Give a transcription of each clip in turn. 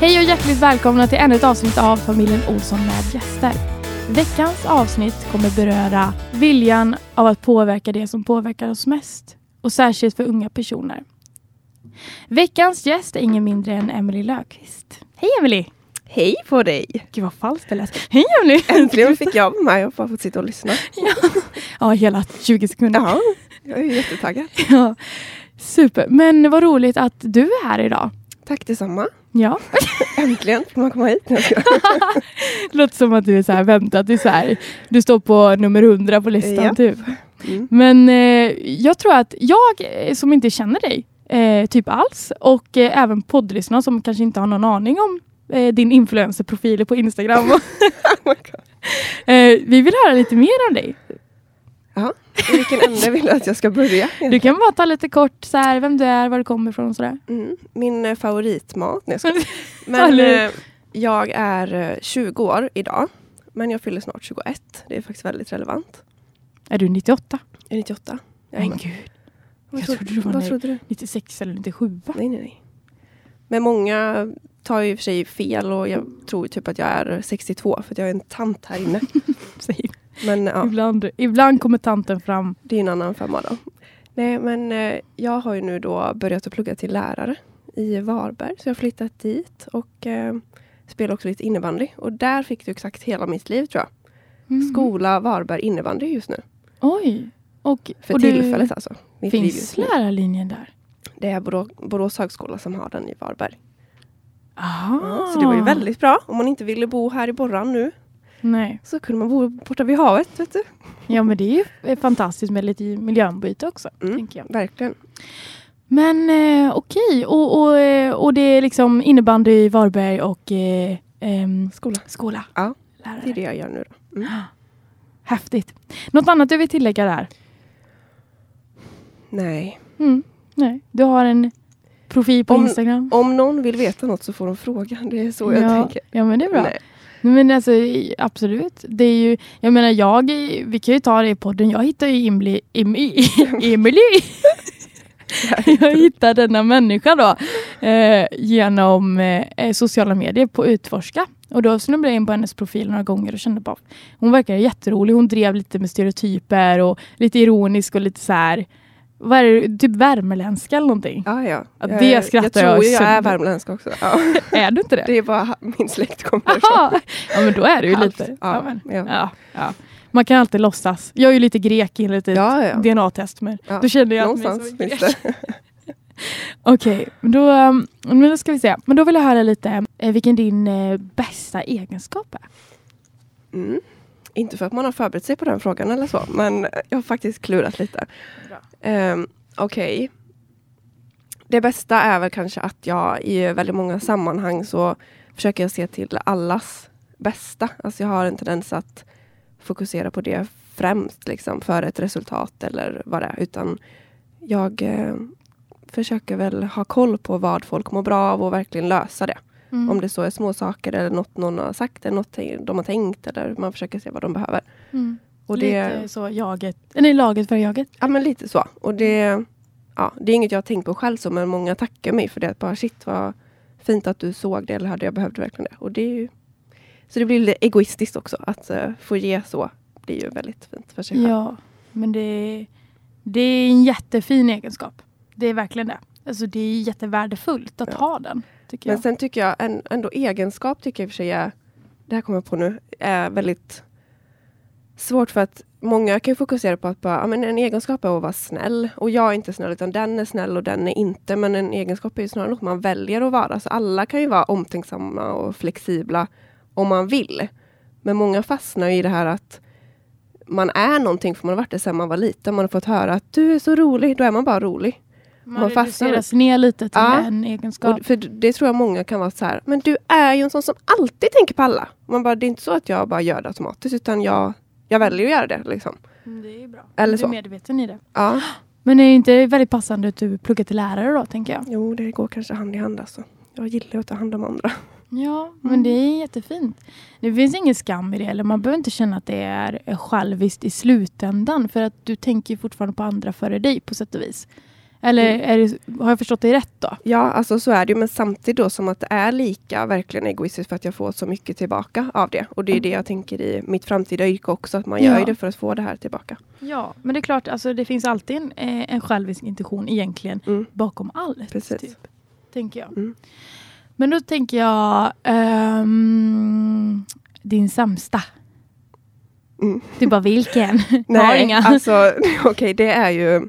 Hej och hjärtligt välkomna till ännu ett avsnitt av familjen Olsson med gäster. Veckans avsnitt kommer beröra viljan av att påverka det som påverkar oss mest och särskilt för unga personer. Veckans gäst är ingen mindre än Emily Löfqvist. Hej Emily! Hej på dig! Gud vad falskt det lät. Hej Emily! Äntligen fick jag vara med och bara fått sitta och lyssna. Ja, ja hela 20 sekunder. Ja, jag är jättetaggad. Ja, super. Men vad roligt att du är här idag. Tack detsamma. Ja. Äntligen får man komma hit. Låter som att du är så här, väntat. Du, så här, du står på nummer 100 på listan Ja. typ. Mm. Men eh, jag tror att jag eh, som inte känner dig eh, typ alls och eh, även poddlyssnarna som kanske inte har någon aning om eh, din influencerprofil på Instagram. Oh eh, vi vill höra lite mer om dig. Ja, i vilken ände vill du att jag ska börja? Du kan bara ta lite kort så här, vem du är, var du kommer ifrån och sådär. Mm. Min eh, favoritmat. Nej, jag Men eh, jag är eh, 20 år idag. Men jag fyller snart 21. Det är faktiskt väldigt relevant. Är du 98? Jag är 98. Men Jajamän. gud, Vad jag trodde- du var Vad nej. trodde du? 96 eller 97 va? Nej, nej, nej. Men många tar ju i och för sig fel och jag tror typ att jag är 62 för att jag är en tant här inne. Säg. Men ja. Ibland, ibland kommer tanten fram. Det är en annan femma då. Nej, men eh, jag har ju nu då börjat att plugga till lärare i Varberg. Så jag har flyttat dit och eh, spelar också lite innebandy. Och där fick du exakt hela mitt liv tror jag. Mm. Skola Varberg innebandy just nu. Oj. Och, För och du- tillfället alltså. Mitt Finns lärarlinjen där? Det är Borå, Borås högskola som har den i Varberg. Aha. Ja, så det var ju väldigt bra. Om man inte ville bo här i Borran nu Nej. så kunde man bo borta vid havet. Vet du? Ja men det är ju eh, fantastiskt med lite miljöombyte också. Mm. Tänker jag. Verkligen. Men eh, okej, och, och, eh, och det är liksom innebandy i Varberg och eh, ehm, Skola. skola. Ja, Lärare. Det är det jag gör nu då. Mm. Häftigt. Något annat du vill tillägga där? Nej. Mm. Nej. Du har en profil på Om- Instagram? Om någon vill veta något så får de fråga. Det är så jag ja. tänker. ja men det är bra. Nej. Men alltså absolut. Det är ju, jag menar jag, vi kan ju ta det i podden. Jag hittar ju Emily, Emily, jag hittar denna människa då eh, genom eh, sociala medier på Utforska. Och då snubblade jag in på hennes profil några gånger och kände bara, hon verkar jätterolig. Hon drev lite med stereotyper och lite ironisk och lite så här, vad är det, typ värmeländska eller någonting. Ja, ja. Ja, det skrattar jag jag tror ju jag är värmländsk också. Ja. Är du inte det? Det är bara min släkt kommer. Aha. Ja men då är det ju Halvt. lite. Ja, men, ja. ja, ja. Man kan alltid låtsas. Jag är ju lite grek enligt ett Ja. DNA-test. Men Ja, då kände jag att mig Någonstans som grek. Okej, men då, um, men då ska vi se. Men då vill jag höra lite eh, vilken din eh, bästa egenskap är. Mm. Inte för att man har förberett sig på den frågan eller så, men jag har faktiskt klurat lite. Um, Okej. Det bästa är väl kanske att jag i väldigt många sammanhang så försöker jag se till allas bästa. Alltså jag har en tendens att fokusera på det främst liksom, för ett resultat eller vad det är. Utan jag eh, försöker väl ha koll på vad folk mår bra av och verkligen lösa det. Mm. Om det så är små saker eller något någon har sagt eller något de har tänkt eller man försöker se vad de behöver. Mm. Och det, Lite så jaget, nej laget för jaget. Ja men lite så. Och det, ja, det är inget jag har tänkt på själv så men många tackar mig för det. Att bara shit vad fint att du såg det eller hade jag behövde verkligen det. Och det är ju, så det blir lite egoistiskt också. Att eh, få ge så blir ju väldigt fint för sig själv. Ja, men det, det är en jättefin egenskap. Det är verkligen det. Alltså det är jättevärdefullt att Ja. ha den. Tycker Men jag. sen tycker jag en, ändå egenskap tycker jag i och för sig är, det här kommer jag på nu, är väldigt svårt för att många kan fokusera på att bara, ja, men en egenskap är att vara snäll. Och jag är inte snäll utan den är snäll och den är inte. Men en egenskap är ju snarare något man väljer att vara. Så alla kan ju vara omtänksamma och flexibla om man vill. Men många fastnar ju i det här att man är någonting för man har varit det sedan man var liten. Man har fått höra att du är så rolig, då är man bara rolig. Man, man reduceras ner lite till Ja. en egenskap. Och för det tror jag många kan vara så här, men du är ju en sån som alltid tänker på alla. Man bara, det är inte så att jag bara gör det automatiskt utan jag, jag väljer att göra det. Liksom. Mm, Det är bra. Eller du är så. medveten i det. Ja. Men är det inte väldigt passande att du pluggar till lärare då, tänker jag? Jo, det går kanske hand i hand alltså. Jag gillar att ta hand om andra. Ja, men Mm. det är jättefint. Det finns ingen skam i det. Eller man behöver inte känna att det är själviskt i slutändan. För att du tänker fortfarande på andra före dig på sätt och vis. Eller Mm. det, har jag förstått dig rätt då? Ja, alltså så är det ju. Men samtidigt då som att det är lika verkligen egoistiskt för att jag får så mycket tillbaka av det. Och det är det jag tänker i mitt framtida yrke också. Att man gör Ja. det för att få det här tillbaka. Ja, men det är klart, alltså, det finns alltid en, eh, en självisk intention egentligen Mm. bakom allt. Precis. Typ, tänker jag. Mm. Men då tänker jag ehm, din sämsta. Mm. Du bara vilken? Nej, inga. alltså okej det är ju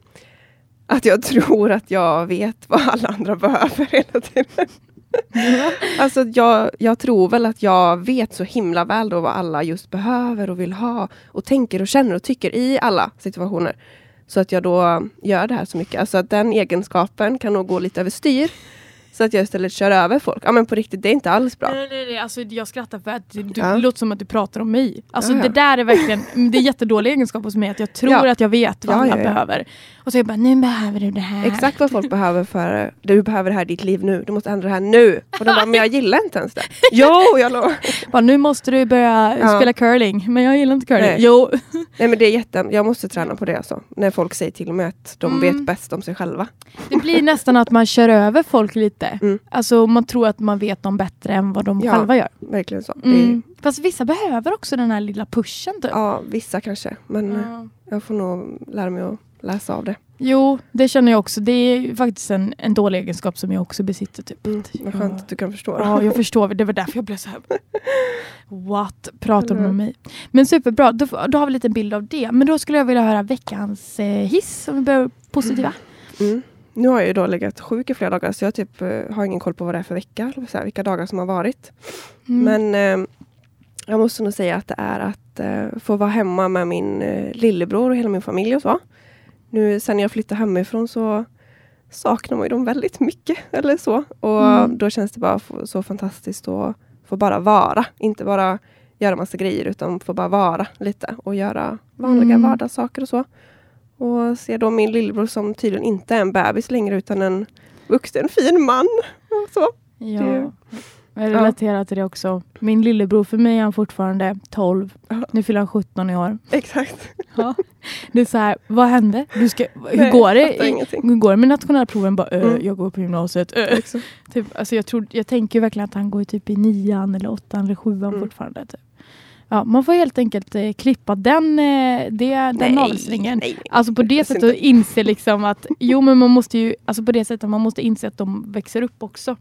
att jag tror att jag vet vad alla andra behöver hela tiden. Alltså jag, jag tror väl att jag vet så himla väl då vad alla just behöver och vill ha och tänker och känner och tycker i alla situationer. Så att jag då gör det här så mycket. Alltså att den egenskapen kan nog gå lite överstyr. Så att jag istället kör över folk. Ja men på riktigt, det är inte alls bra. Nej, nej, nej. Alltså, jag skrattar för att du, du, Ja. det låter som att du pratar om mig. Alltså, Ja, ja. Det där är verkligen det är jättedålig egenskap hos mig. Att jag tror Ja. att jag vet vad Ja, alla ja, ja. behöver. Och så är jag bara, nu behöver du det här. Exakt vad folk behöver för du behöver det här i ditt liv nu. Du måste ändra det här nu. Och de bara, men jag gillar inte ens det. Jo, jag lovar. Nu måste du börja Ja. spela curling. Men jag gillar inte curling. Nej. Jo. Nej men det är jätte, jag måste träna på det alltså. När folk säger till mig att de Mm. vet bäst om sig själva. Det blir nästan att man kör över folk lite. Mm. Alltså man tror att man vet dem bättre än vad de Ja. själva gör. Verkligen så. Mm. Fast vissa behöver också den här lilla pushen typ. Ja, vissa kanske. Men Ja. jag får nog lära mig att läsa av det. Jo, det känner jag också. Det är faktiskt en, en dålig egenskap som jag också besitter. Typ. Mm. Vad skönt att du kan förstå det. Ja, jag förstår. Det var därför jag blev så här. What? Pratar Mm. om mig? Men superbra, då, då har vi lite bild av det. Men då skulle jag vilja höra veckans eh, hiss, om vi börjar positiva. Mm. Nu har jag ju då legat sjuk i flera dagar så jag typ eh, har ingen koll på vad det är för vecka. Så här, vilka dagar som har varit. Mm. Men eh, jag måste nog säga att det är att eh, få vara hemma med min eh, lillebror och hela min familj och så. Nu sen jag flyttade hemifrån så saknar man ju dem väldigt mycket. Eller så. Och Mm. då känns det bara så fantastiskt att få bara vara. Inte bara göra massa grejer utan få bara vara lite och göra vanliga Mm. vardagssaker och så. Och se då min lillebror som tydligen inte är en bebis längre utan en vuxen fin man. Och så. Ja. Det- Jag relaterar till det också. Min lillebror, för mig är han fortfarande 12. Ja. Nu fyller han 17 i år. Exakt. Ja. Det är så här, vad hände? Du ska, hur, Nej, går det? hur går det med nationella proven? Bara, "Ö, Mm. Jag går på gymnasiet. Ö. Exakt. Typ, alltså jag, tror, jag tänker verkligen att han går typ i nian eller åttan eller sjuan Mm. fortfarande. Typ. Ja, man får helt enkelt eh, klippa den, eh, det, den navelsträngen. nej, nej. Alltså på det sättet att inse liksom att jo men man måste ju, alltså på det sättet man måste inse att de växer upp också.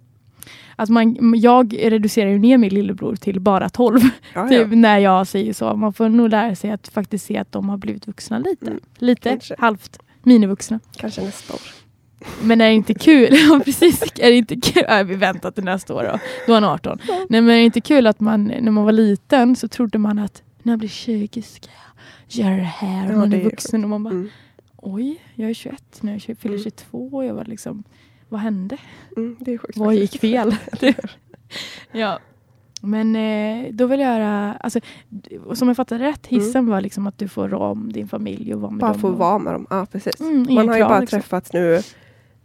Alltså man, jag reducerar ju ner min lillebror till bara 12 Ja, typ, ja. när jag säger så. Man får nog lära sig att faktiskt se att de har blivit vuxna lite. Mm, lite, kanske. halvt, minivuxna. Kanske nästa år. Men är det inte kul? Ja, precis. Är det inte kul? Ja, vi väntar till nästa år då. Då är han 18. Nej, men är det inte kul att man, när man var liten så trodde man att när jag blir 20 ska jag göra det här. Och man är vuxen och man bara, Mm. oj, jag är 21 nu, jag fyller Mm. 22 och jag var liksom, vad hände? Mm, det är sjukt Vad faktiskt. gick fel? ja. Men eh, då vill jag göra, alltså, som jag fattade rätt, hissen var liksom att du får rå om din familj och vara med Bara dem. få och- vara med dem. Ja, precis. Mm, Man har ju bara liksom. träffats nu.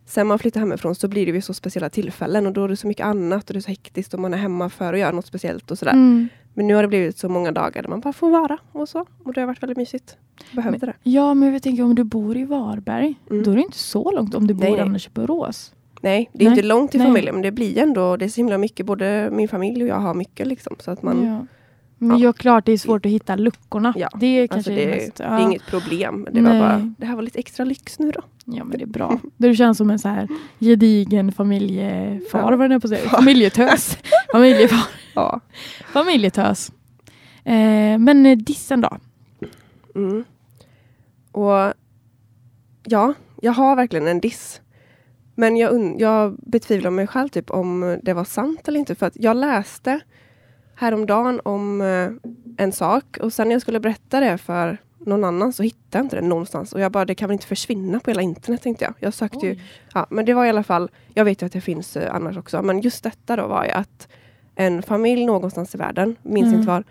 Sen man flyttar hemifrån så blir det ju så speciella tillfällen och då är det så mycket annat och det är så hektiskt och man är hemma för att göra något speciellt och sådär. Mm. Men nu har det blivit så många dagar där man bara får vara och så. Och det har varit väldigt mysigt. Behövde det. Ja, men jag tänker om du bor i Varberg, Mm. då är det inte så långt om du bor Nej, annars i Borås. Nej, det är Nej, inte långt till familjen men det blir ändå, det är så himla mycket. Både min familj och jag har mycket liksom. Så att man, ja. Men Ja. klart det är svårt att hitta luckorna. Ja, Det är alltså kanske det, det, mest. det Ja. är inget problem. Det var bara, det här var lite extra lyx nu då. ja, men det är bra. Du känns som en så här gedigen familjefar, Ja. vad det på säga? Familjetös. Familjefar. Ja. Familjetös. Eh, men eh, dissen då? Mm. Och ja, jag har verkligen en diss. Men jag, jag betvivlar mig själv typ om det var sant eller inte. För att jag läste häromdagen om eh, en sak och sen när jag skulle berätta det för någon annan så hittade jag inte det någonstans. Och jag bara, det kan väl inte försvinna på hela internet tänkte jag. Jag sökte ju, ja men det var i alla fall, jag vet ju att det finns eh, annars också, men just detta då var ju att en familj någonstans i världen, minns Mm. inte var,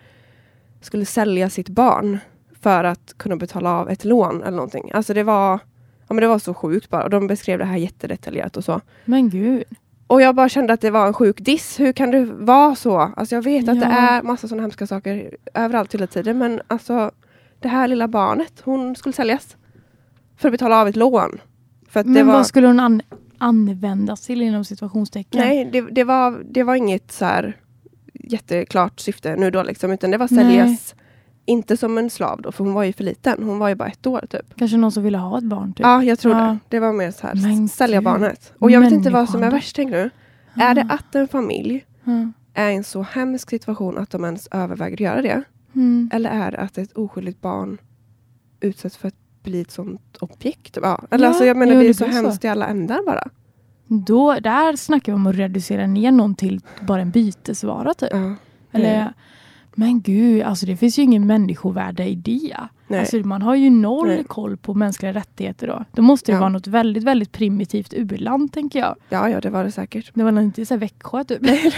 skulle sälja sitt barn för att kunna betala av ett lån eller någonting. Alltså det var, ja men det var så sjukt bara. Och de beskrev det här jättedetaljerat och så. Men gud. Och jag bara kände att det var en sjuk diss. Hur kan det vara så? Alltså jag vet att det Ja. är massa sådana hemska saker överallt hela tiden. Men alltså det här lilla barnet, hon skulle säljas. För att betala av ett lån. Men det var, vad skulle hon an användas till inom situationstecken? nej, det, det, var, det var inget så här jätteklart syfte nu då liksom, utan det var säljas inte som en slav då, för hon var ju för liten. Hon var ju bara ett år typ. Kanske någon som ville ha ett barn? Typ. Ja, jag tror Ja. det. Det var mer så här, Men sälja gud. barnet. Och jag vet inte vad som är värst, tänk nu. Är det att en familj Ja. är i en så hemsk situation att de ens överväger att göra det? Mm. Eller är det att ett oskyldigt barn utsätts för att bli ett sånt objekt? Ja. Eller Ja, alltså, jag menar, jo, det är så blir så. hemskt i alla ändar bara. Då, där snackar vi om att reducera ner någon till bara en bytesvara. Typ. Ja. Eller, men gud, alltså det finns ju ingen människovärde i det. Nej. Alltså, man har ju noll Nej. koll på mänskliga rättigheter då. Då måste det Ja. vara något väldigt, väldigt primitivt urland tänker jag. ja, ja, det var det säkert. Det var inte så här Växjö typ. Nej.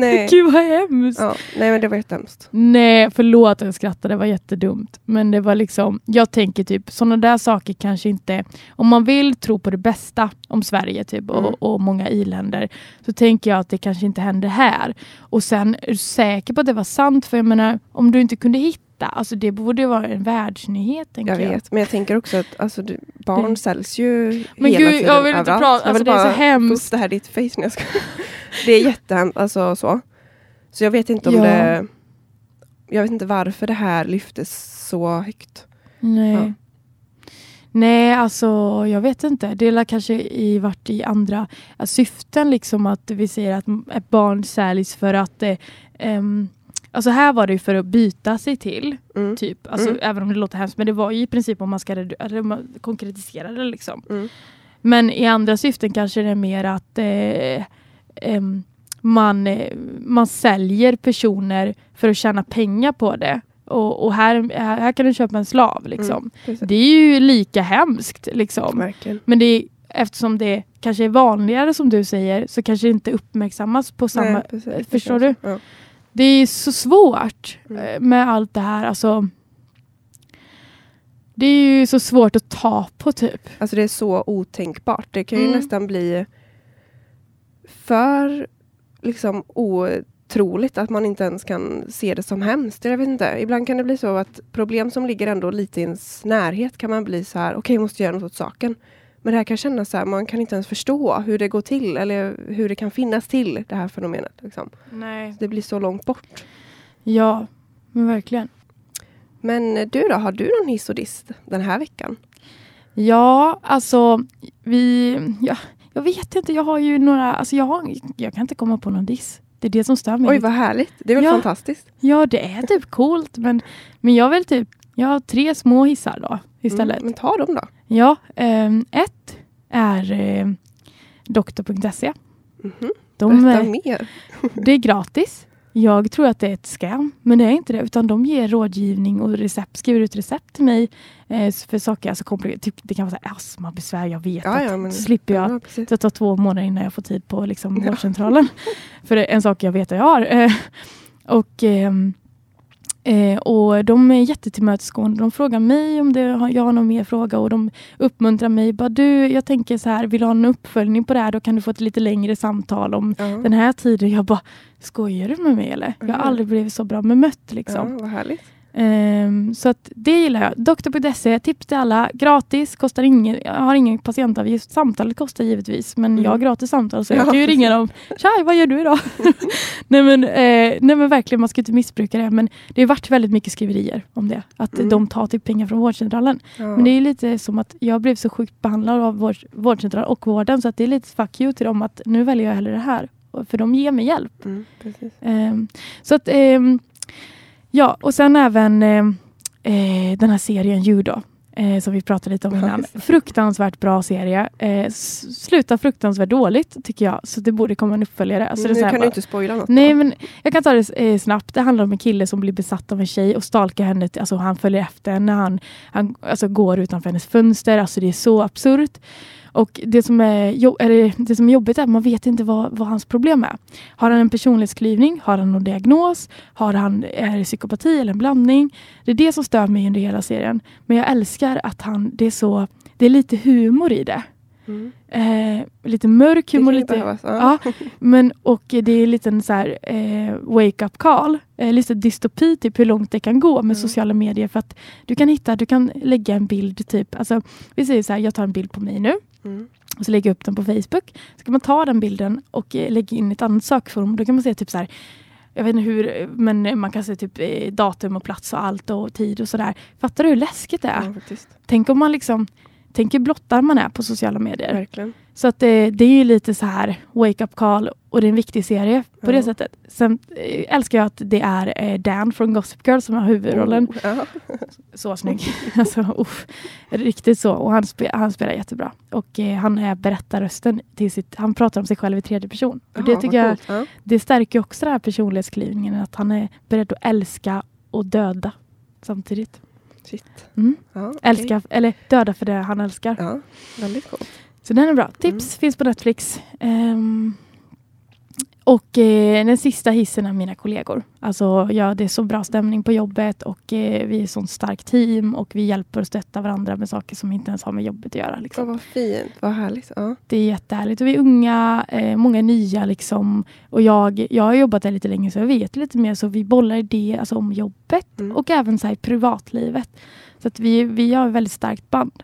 Nej. Gud vad hemskt. Ja, nej, men det var jättehemskt. Nej, förlåt att jag skrattade, det var jättedumt. Men det var liksom, jag tänker typ sådana där saker kanske inte, om man vill tro på det bästa om Sverige typ Mm. och, och många i-länder så tänker jag att det kanske inte händer här. Och sen är du säker på att det var sant? För jag menar, om du inte kunde hitta, alltså det borde vara en världsnyhet Jag jag. vet, men jag tänker också att alltså, du, barn Det- säljs ju Men hela gud, tiden jag vill inte överallt. prata- alltså, det är så hemskt. det här ditt face när jag ska. Det är jättehemskt, alltså så. Så jag vet inte om Ja. det... Jag vet inte varför det här lyftes så högt. Nej. Ja. Nej, alltså jag vet inte. Det har kanske i, varit i andra syften liksom att vi säger att ett barn säljs för att eh, ehm, Alltså här var det ju för att byta sig till, Mm. typ. Alltså, Mm. Även om det låter hemskt, men det var ju i princip om man ska konkretisera det. Liksom. Mm. Men i andra syften kanske det är mer att eh, ehm, man, eh, man säljer personer för att tjäna pengar på det. Och, och här, här kan du köpa en slav. Liksom. Mm, precis. Det är ju lika hemskt. Liksom. Verkligen. Men det är, eftersom det kanske är vanligare som du säger så kanske det inte uppmärksammas på samma... Nej, precis. Förstår du? Ja. Det är så svårt Mm. eh, med allt det här. Alltså, det är ju så svårt att ta på typ. Alltså det är så otänkbart. Det kan ju Mm. nästan bli för liksom otroligt att man inte ens kan se det som hemskt. Jag vet inte. Ibland kan det bli så att problem som ligger ändå lite i ens närhet kan man bli så här, okej jag måste göra något åt saken. Men det här kan kännas så här, man kan inte ens förstå hur det går till eller hur det kan finnas till det här fenomenet. Liksom. Nej. Det blir så långt bort. Ja, men verkligen. Men du då, har du någon hiss och diss den här veckan? Ja, alltså vi... Ja, jag vet inte, jag har ju några... Alltså jag, har, jag kan inte komma på någon diss. Det är det som stör mig. Oj vad härligt, det är väl Ja. fantastiskt? Ja, det är typ coolt. Men, men jag vill typ... Jag har tre små hissar då istället. Mm, men ta dem då. Ja, ehm, ett är eh, doktor.se. Mhm. De, Berätta eh, mer. det är gratis. Jag tror att det är ett scam, men det är inte det. Utan de ger rådgivning och recept, skriver ut recept till mig eh, för saker. Alltså, typ, det kan vara astmabesvär, jag vet Ja, att ja, men- så slipper jag Ja, det tar två månader innan jag får tid på liksom, vårdcentralen. För det är en sak jag vet att jag har. Eh, och, ehm, eh, och de är jättetillmötesgående. De frågar mig om det, jag har någon mer fråga och de uppmuntrar mig. Bara, du, jag tänker så här, vill du ha en uppföljning på det här? Då kan du få ett lite längre samtal om Ja. den här tiden. Jag bara, skojar du med mig eller? Jag har aldrig blivit så bra bemött liksom. Ja, vad härligt. Ehm, så att det gillar jag. Doktor.se, tips till alla. Gratis, kostar ingen, jag har ingen patientavgift. Samtalet kostar givetvis, men Mm. jag har gratis samtal så jag Ja, kan ju ringa dem. Tja, vad gör du idag? nej, men, eh, nej men verkligen, man ska inte missbruka det. Men det har varit väldigt mycket skriverier om det. Att Mm. de tar typ pengar från vårdcentralen. Ja. Men det är lite som att jag blev så sjukt behandlad av vård, vårdcentralen och vården så att det är lite fuck you till dem att nu väljer jag hellre det här. För de ger mig hjälp. Mm. Ehm, så att, ehm, ja, och sen även ehm, eh, den här serien Judo. Eh, som vi pratade lite om innan. Fruktansvärt bra serie. Eh, slutar fruktansvärt dåligt tycker jag. Så det borde komma en uppföljare. Alltså, det är nu kan bara- du inte spoila något. Nej men jag kan ta det eh, snabbt. Det handlar om en kille som blir besatt av en tjej och stalkar henne. Alltså han följer efter henne. Han, han alltså, går utanför hennes fönster. Alltså det är så absurt. Och det som är, jo, eller, det som är jobbigt är att man vet inte vad, vad hans problem är. Har han en personlighetsklyvning? Har han någon diagnos? Har han, är det psykopati eller en blandning? Det är det som stör mig under hela serien. Men jag älskar att han, det är så, det är lite humor i det. Mm. Eh, lite mörk humor. Det Lite, behövas, ja. ja, men, och det är lite en så här, eh, wake-up call. Eh, lite dystopi, typ hur långt det kan gå med Mm. sociala medier. För att du kan hitta, du kan lägga en bild, typ, alltså, vi säger så här, jag tar en bild på mig nu. Mm. och så lägger jag upp den på Facebook. Så kan man ta den bilden och eh, lägga in ett annat sökforum. Då kan man se typ så här, jag vet inte hur, men man kan se typ eh, datum och plats och allt och tid och sådär. Fattar du hur läskigt det är? Ja. Tänk om man liksom, tänk hur blottad man är på sociala medier. Verkligen. Så att det, det är ju lite så här wake up call och det är en viktig serie på Ja. det sättet. Sen eh, älskar jag att det är eh, Dan från Gossip Girl som har huvudrollen. Oh, ja. Så snygg. alltså, uff. Riktigt så. Och han, spe, han spelar jättebra. Och eh, han är berättarrösten till sitt, han pratar om sig själv i tredje person. Och det tycker jag. Ja. det stärker också den här personlighetsklyvningen. Att han är beredd att älska och döda samtidigt. Shit. Mm. Ja, okej. Älska, eller döda för det han älskar. Ja, väldigt coolt. Så den är bra. Tips finns på Netflix. Ehm, och eh, den sista hissen är mina kollegor. Alltså, ja, det är så bra stämning på jobbet och eh, vi är ett sånt starkt team och vi hjälper och stöttar varandra med saker som inte ens har med jobbet att göra. Ja, Liksom. vad fint, vad härligt. Ja. Det är jättehärligt. Och vi är unga, eh, många är nya liksom. Och jag, jag har jobbat där lite länge så jag vet lite mer. Så vi bollar idéer alltså, om jobbet Mm. och även så här, privatlivet. Så att vi, vi har ett väldigt starkt band.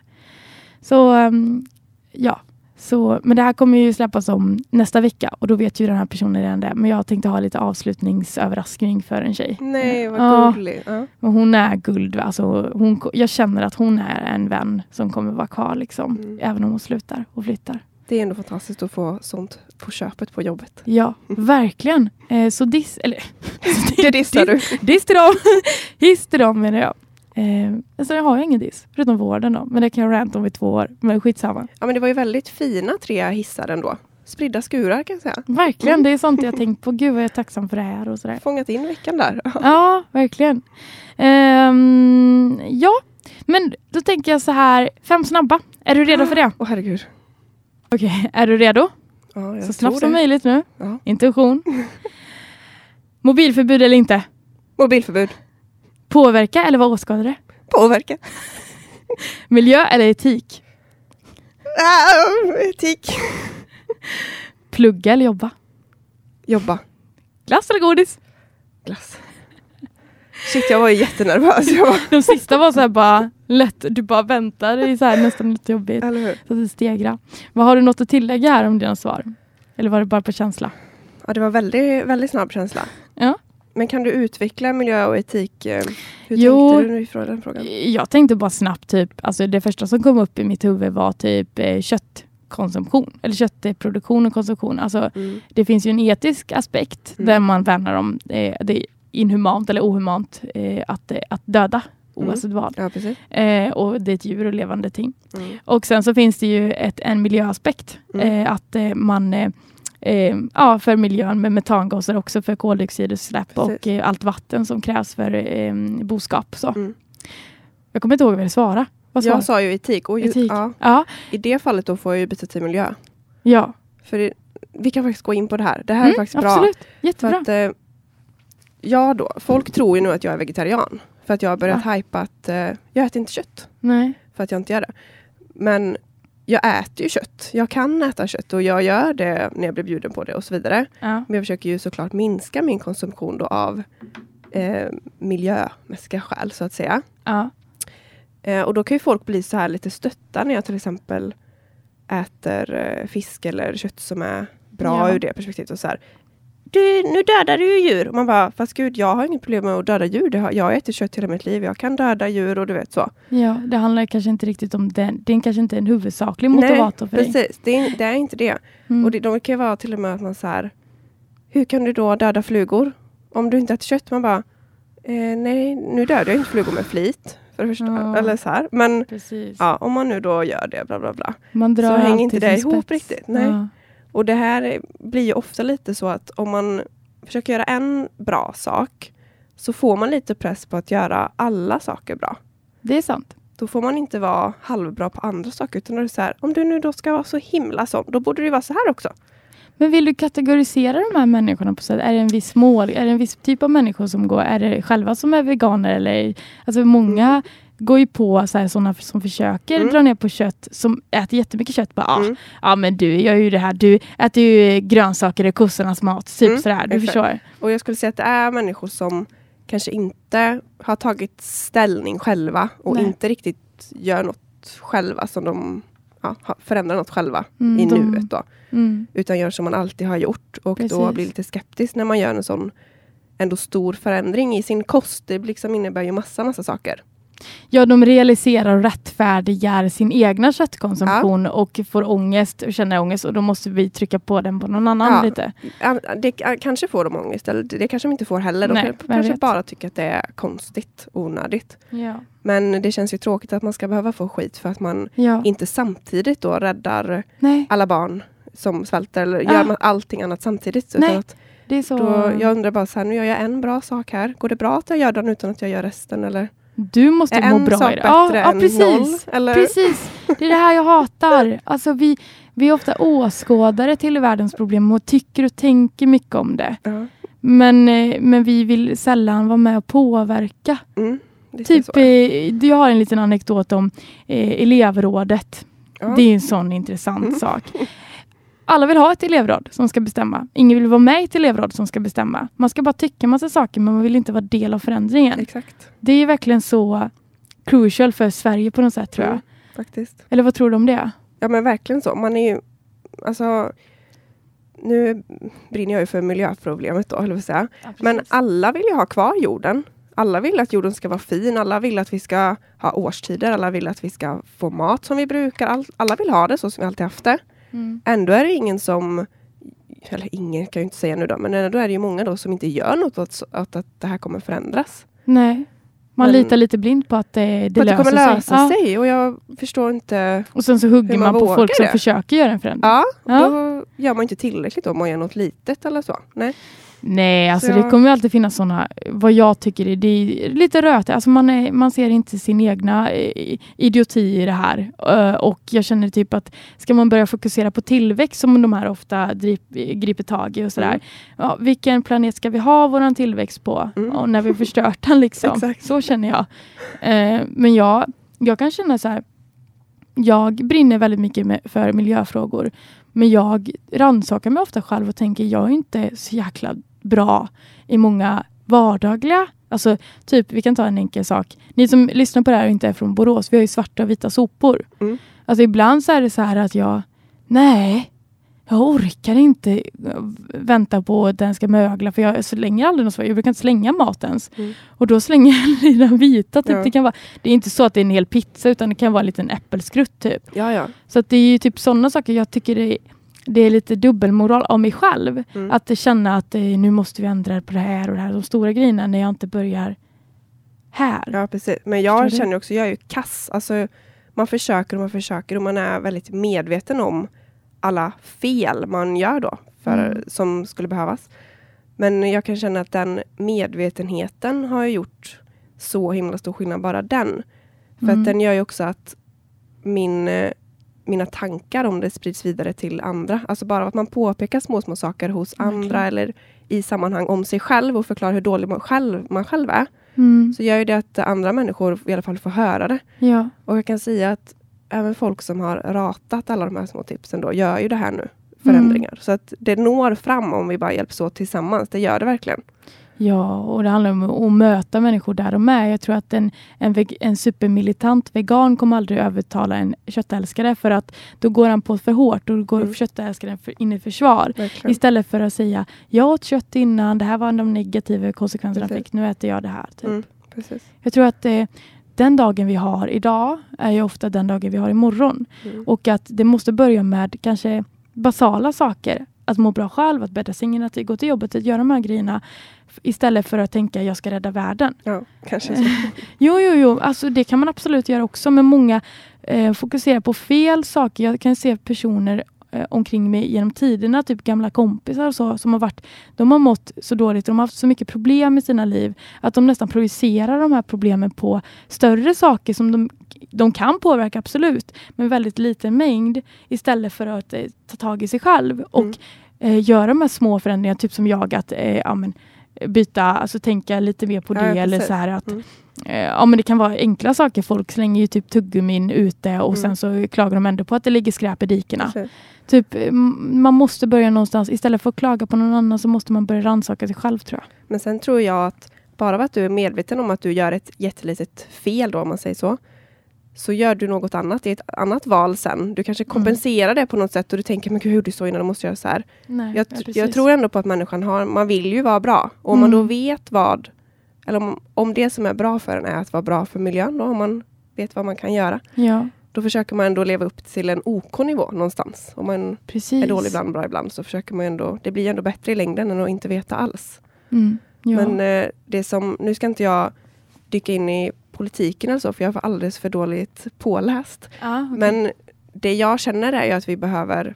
Så ehm, ja, så, men det här kommer ju släppas om nästa vecka och då vet ju den här personen redan det. Men jag tänkte ha lite avslutningsöverraskning för en tjej. Nej, vad Ja. gullig. Ja. Hon är guld. Alltså, hon, jag känner att hon är en vän som kommer vara kvar liksom, Mm. även om hon slutar och flyttar. Det är ändå fantastiskt att få sånt på köpet på jobbet. Ja, verkligen. Eh, så diss, eller Det dissar du. diss till dem. Hiss till dem menar jag. Eh, alltså jag har ju ingen diss, förutom vården då. Men det kan jag ranta om i två år. Men skitsamma. Ja, men det var ju väldigt fina tre hissar ändå. Spridda skurar kan jag säga. Verkligen, det är sånt jag tänkt på. Gud vad jag är tacksam för det här och sådär. Fångat in veckan där. Ja, verkligen. Ehm, ja, men då tänker jag så här. Fem snabba. Är du redo för det? Åh herregud. Okej, är du redo? Ja, jag så snabbt som möjligt nu. Ja. Intuition. Mobilförbud eller inte? Mobilförbud. Påverka eller vara åskådare? Påverka. Miljö eller etik? Ah, etik. Plugga eller jobba? Jobba. Glass eller godis? Glass. Shit, jag var ju jättenervös. Jag var... De sista var så här bara lätt, du bara väntar, det är så här nästan lite jobbigt. Så att det stegra. Vad har du något att tillägga här om dina svar? Eller var det bara på känsla? Ja, det var väldigt, väldigt snabb känsla. Ja. Men kan du utveckla miljö och etik? eh, Hur Jo. tänkte du ifrån den frågan? Jag tänkte bara snabbt typ, alltså det första som kom upp i mitt huvud var typ eh, köttkonsumtion. Eller köttproduktion och konsumtion. Alltså Mm. det finns ju en etisk aspekt Mm. där man värnar om eh, det är inhumant eller ohumant eh, att, eh, att döda Mm. oavsett vad. Ja. Eh, och det är ett djur och levande ting. Mm. Och sen så finns det ju ett, en miljöaspekt. Mm. Eh, att man, eh, ja för miljön med metangaser också för koldioxidutsläpp och eh, allt vatten som krävs för eh, boskap. Så. Mm. Jag kommer inte ihåg vad jag svarade. Vad svarade? Jag sa ju etik. Och ju, Etik. Ja, Ja, I det fallet då får jag ju byta till miljö. ja. För det, vi kan faktiskt gå in på det här. Det här är Mm, faktiskt bra. absolut. För Jättebra. att, eh, ja då, folk tror ju nu att jag är vegetarian. För att jag har börjat hypa att eh, jag äter inte kött. Nej. För att jag inte gör det. Men jag äter ju kött. Jag kan äta kött och jag gör det när jag blir bjuden på det och så vidare. Ja. Men jag försöker ju såklart minska min konsumtion då av eh, miljömässiga skäl så att säga. Ja. Eh, och då kan ju folk bli så här lite stötta när jag till exempel äter eh, fisk eller kött som är bra Ja. ur det perspektivet. Och så här, du, nu dödar du ju djur. Och man bara, fast gud jag har inget problem med att döda djur. Har, jag har ätit kött hela mitt liv. Jag kan döda djur och du vet så. ja, det handlar kanske inte riktigt om den. Det är kanske inte en huvudsaklig motivator för dig. precis. Det är, inte det. Mm. Och det, de kan ju vara till och med att man så här, hur kan du då döda flugor? Om du inte äter kött, man bara, eh, nej nu dödar jag inte flugor med flit. För det första. Ja. Eller så här. Men Precis. ja, om man nu då gör det, bla bla bla. Man drar så hänger inte det ihop riktigt, nej. Ja. Och det här blir ju ofta lite så att om man försöker göra en bra sak så får man lite press på att göra alla saker bra. Det är sant. Då får man inte vara halvbra på andra saker utan då är det så här, om du nu då ska vara så himla sån, då borde ju vara så här också. Men vill du kategorisera de här människorna på sätt? Är det en viss mål? Är det en viss typ av människor som går? Är det själva som är veganer? Eller, alltså många går ju på sådana som försöker Mm. dra ner på kött, som äter jättemycket kött. Bara, ah, Mm. ja men du gör ju det här, du äter ju grönsaker och kossornas mat. Typ Mm, sådär, du exakt. förstår. Och jag skulle säga att det är människor som kanske inte har tagit ställning själva och Nej. inte riktigt gör något själva som de ja, förändrar något själva Mm, i nuet då. Mm. Utan gör som man alltid har gjort och då Precis. blir lite skeptisk när man gör en sån ändå stor förändring i sin kost. Det liksom innebär ju massa, massa saker. Ja, de realiserar och rättfärdigar sin egna köttkonsumtion och får ångest och känner ångest och då måste vi trycka på den på någon annan Ja. lite. Ja, Det, kanske får de ångest, eller det kanske de inte får heller. De Nej, kanske vet. bara tycker att det är konstigt, onödigt. Ja. Men det känns ju tråkigt att man ska behöva få skit för att man ja. inte samtidigt då räddar Nej, alla barn som svälter eller Ja. gör man allting annat samtidigt. Nej, att det är så. då, jag undrar bara så här, nu gör jag en bra sak här. Går det bra att jag gör den utan att jag gör resten? Eller Du måste må bra sak i det. bättre Ja, ja, än precis. noll? Eller? Precis, det är det här jag hatar. Alltså vi, vi är ofta åskådare till världens problem och tycker och tänker mycket om det. Ja. Men, eh, men vi vill sällan vara med och påverka. Mm, Typ, så. eh, jag har en liten anekdot om eh, elevrådet. Ja. Det är en sån intressant Mm. sak. Alla vill ha ett elevråd som ska bestämma. Ingen vill vara med i ett elevråd som ska bestämma. Man ska bara tycka massa saker men man vill inte vara del av förändringen. Exakt. Det är verkligen så crucial för Sverige på något sätt tror jag. Faktiskt. Eller vad tror du om det? Ja men verkligen så. Man är ju, alltså, nu brinner jag ju för miljöproblemet då, eller säga. Men alla vill ju ha kvar jorden. Alla vill att jorden ska vara fin, alla vill att vi ska ha årstider, alla vill att vi ska få mat som vi brukar. All, alla vill ha det så som vi alltid haft det. Mm. Ändå är det ingen som, eller ingen kan jag inte säga nu då, men ändå är det ju många då som inte gör något åt att, att det här kommer förändras. Nej. Man Men- litar lite blint på att det, det att det kommer sig. lösa Ja. sig och jag förstår inte. Och sen så hugger man, man på folk som det. försöker göra en förändring. Ja, Ja. då gör man inte tillräckligt om man gör något litet eller så. Nej. Nej, alltså Så jag- det kommer ju alltid finnas sådana, vad jag tycker är, det är lite rötigt. Alltså man, är, man ser inte sin egna eh, idioti i det här. Eh, och jag känner typ att ska man börja fokusera på tillväxt som de här ofta drip, griper tag i och sådär. Mm. Ja, vilken planet ska vi ha våran tillväxt på? Mm. Och när vi förstört den liksom. Så känner jag. Eh, men jag, jag kan känna så här. Jag brinner väldigt mycket för miljöfrågor. Men jag rannsakar mig ofta själv och tänker jag är inte så jäkla bra i många vardagliga Alltså typ, vi kan ta en enkel sak. Ni som lyssnar på det här och inte är från Borås, vi har ju svarta och vita sopor. Mm. Alltså ibland så är det så här att jag, nej, jag orkar inte eh, vänta på att den ska mögla för jag slänger aldrig något, jag brukar inte slänga mat ens. Mm. Och då slänger jag i den vita. Typ. Ja. Det, kan vara, det är inte så att det är en hel pizza utan det kan vara en liten äppelskrutt typ. Ja, ja. Så det är ju typ sådana saker jag tycker det är, det är lite dubbelmoral av mig själv. Mm. Att känna att eh, nu måste vi ändra på det här och det här. De stora grejerna när jag inte börjar här. Ja, precis. Men jag Förstår du? känner också, jag är ju kass. Alltså, man försöker och man försöker och man är väldigt medveten om alla fel man gör då, för, Mm. som skulle behövas. Men jag kan känna att den medvetenheten har gjort så himla stor skillnad, bara den. För Mm. att den gör ju också att min, eh, mina tankar om det sprids vidare till andra. Alltså bara att man påpekar små, små saker hos Verkligen. andra eller i sammanhang om sig själv och förklarar hur dålig man själv, man själv är. Mm. Så gör ju det att andra människor i alla fall får höra det. Ja. Och jag kan säga att även folk som har ratat alla de här små tipsen då gör ju det här nu. Förändringar. Mm. Så att det når fram om vi bara hjälps åt tillsammans. Det gör det verkligen. Ja, och det handlar om att möta människor där de är. Jag tror att en, en, en supermilitant vegan kommer aldrig övertala en köttälskare för att då går han på för hårt och då går Mm. köttälskaren för, in i försvar. verkligen. Istället för att säga jag åt kött innan, det här var de negativa konsekvenserna Precis. fick, nu äter jag det här. Typ. Mm, precis. Jag tror att eh, den dagen vi har idag är ju ofta den dagen vi har imorgon. Mm. Och att det måste börja med kanske basala saker. Att må bra själv, att bädda sängen, att gå till jobbet, att göra de här grejerna. Istället för att tänka jag ska rädda världen. Ja, kanske så. Jo, jo, jo, alltså det kan man absolut göra också. Men många eh, fokuserar på fel saker. Jag kan se personer eh, omkring mig genom tiderna, typ gamla kompisar och så, som har varit, de har mått så dåligt, de har haft så mycket problem i sina liv, att de nästan projicerar de här problemen på större saker som de, de kan påverka, absolut, men väldigt liten mängd, istället för att eh, ta tag i sig själv och Mm. eh, göra de här små förändringarna, typ som jag, att eh, ja, men, byta, alltså tänka lite mer på det. ja, eller så här att, Mm. eh, ja, men det kan vara enkla saker. Folk slänger ju typ tuggummin ute och Mm. sen så klagar de ändå på att det ligger skräp i dikena. Precis. Typ, m- man måste börja någonstans. Istället för att klaga på någon annan så måste man börja rannsaka sig själv tror jag. Men sen tror jag att bara för att du är medveten om att du gör ett jättelitet fel då, om man säger så, så gör du något annat i ett annat val sen. Du kanske kompenserar det på något sätt och du tänker, men gud, hur gjorde så innan, då måste jag göra så här. Nej, Jag, ja, jag tror ändå på att människan har, man vill ju vara bra. Och om man då Mm. vet vad, eller om, om det som är bra för en är att vara bra för miljön, då, om man vet vad man kan göra, Ja, då försöker man ändå leva upp till en OK-nivå någonstans. Om man precis. är dålig ibland, bra ibland, så försöker man ändå, det blir ändå bättre i längden än att inte veta alls. Mm, ja. Men eh, det som, nu ska inte jag dyka in i politiken eller så, för jag var alldeles för dåligt påläst. ja, okej. Men det jag känner är att vi behöver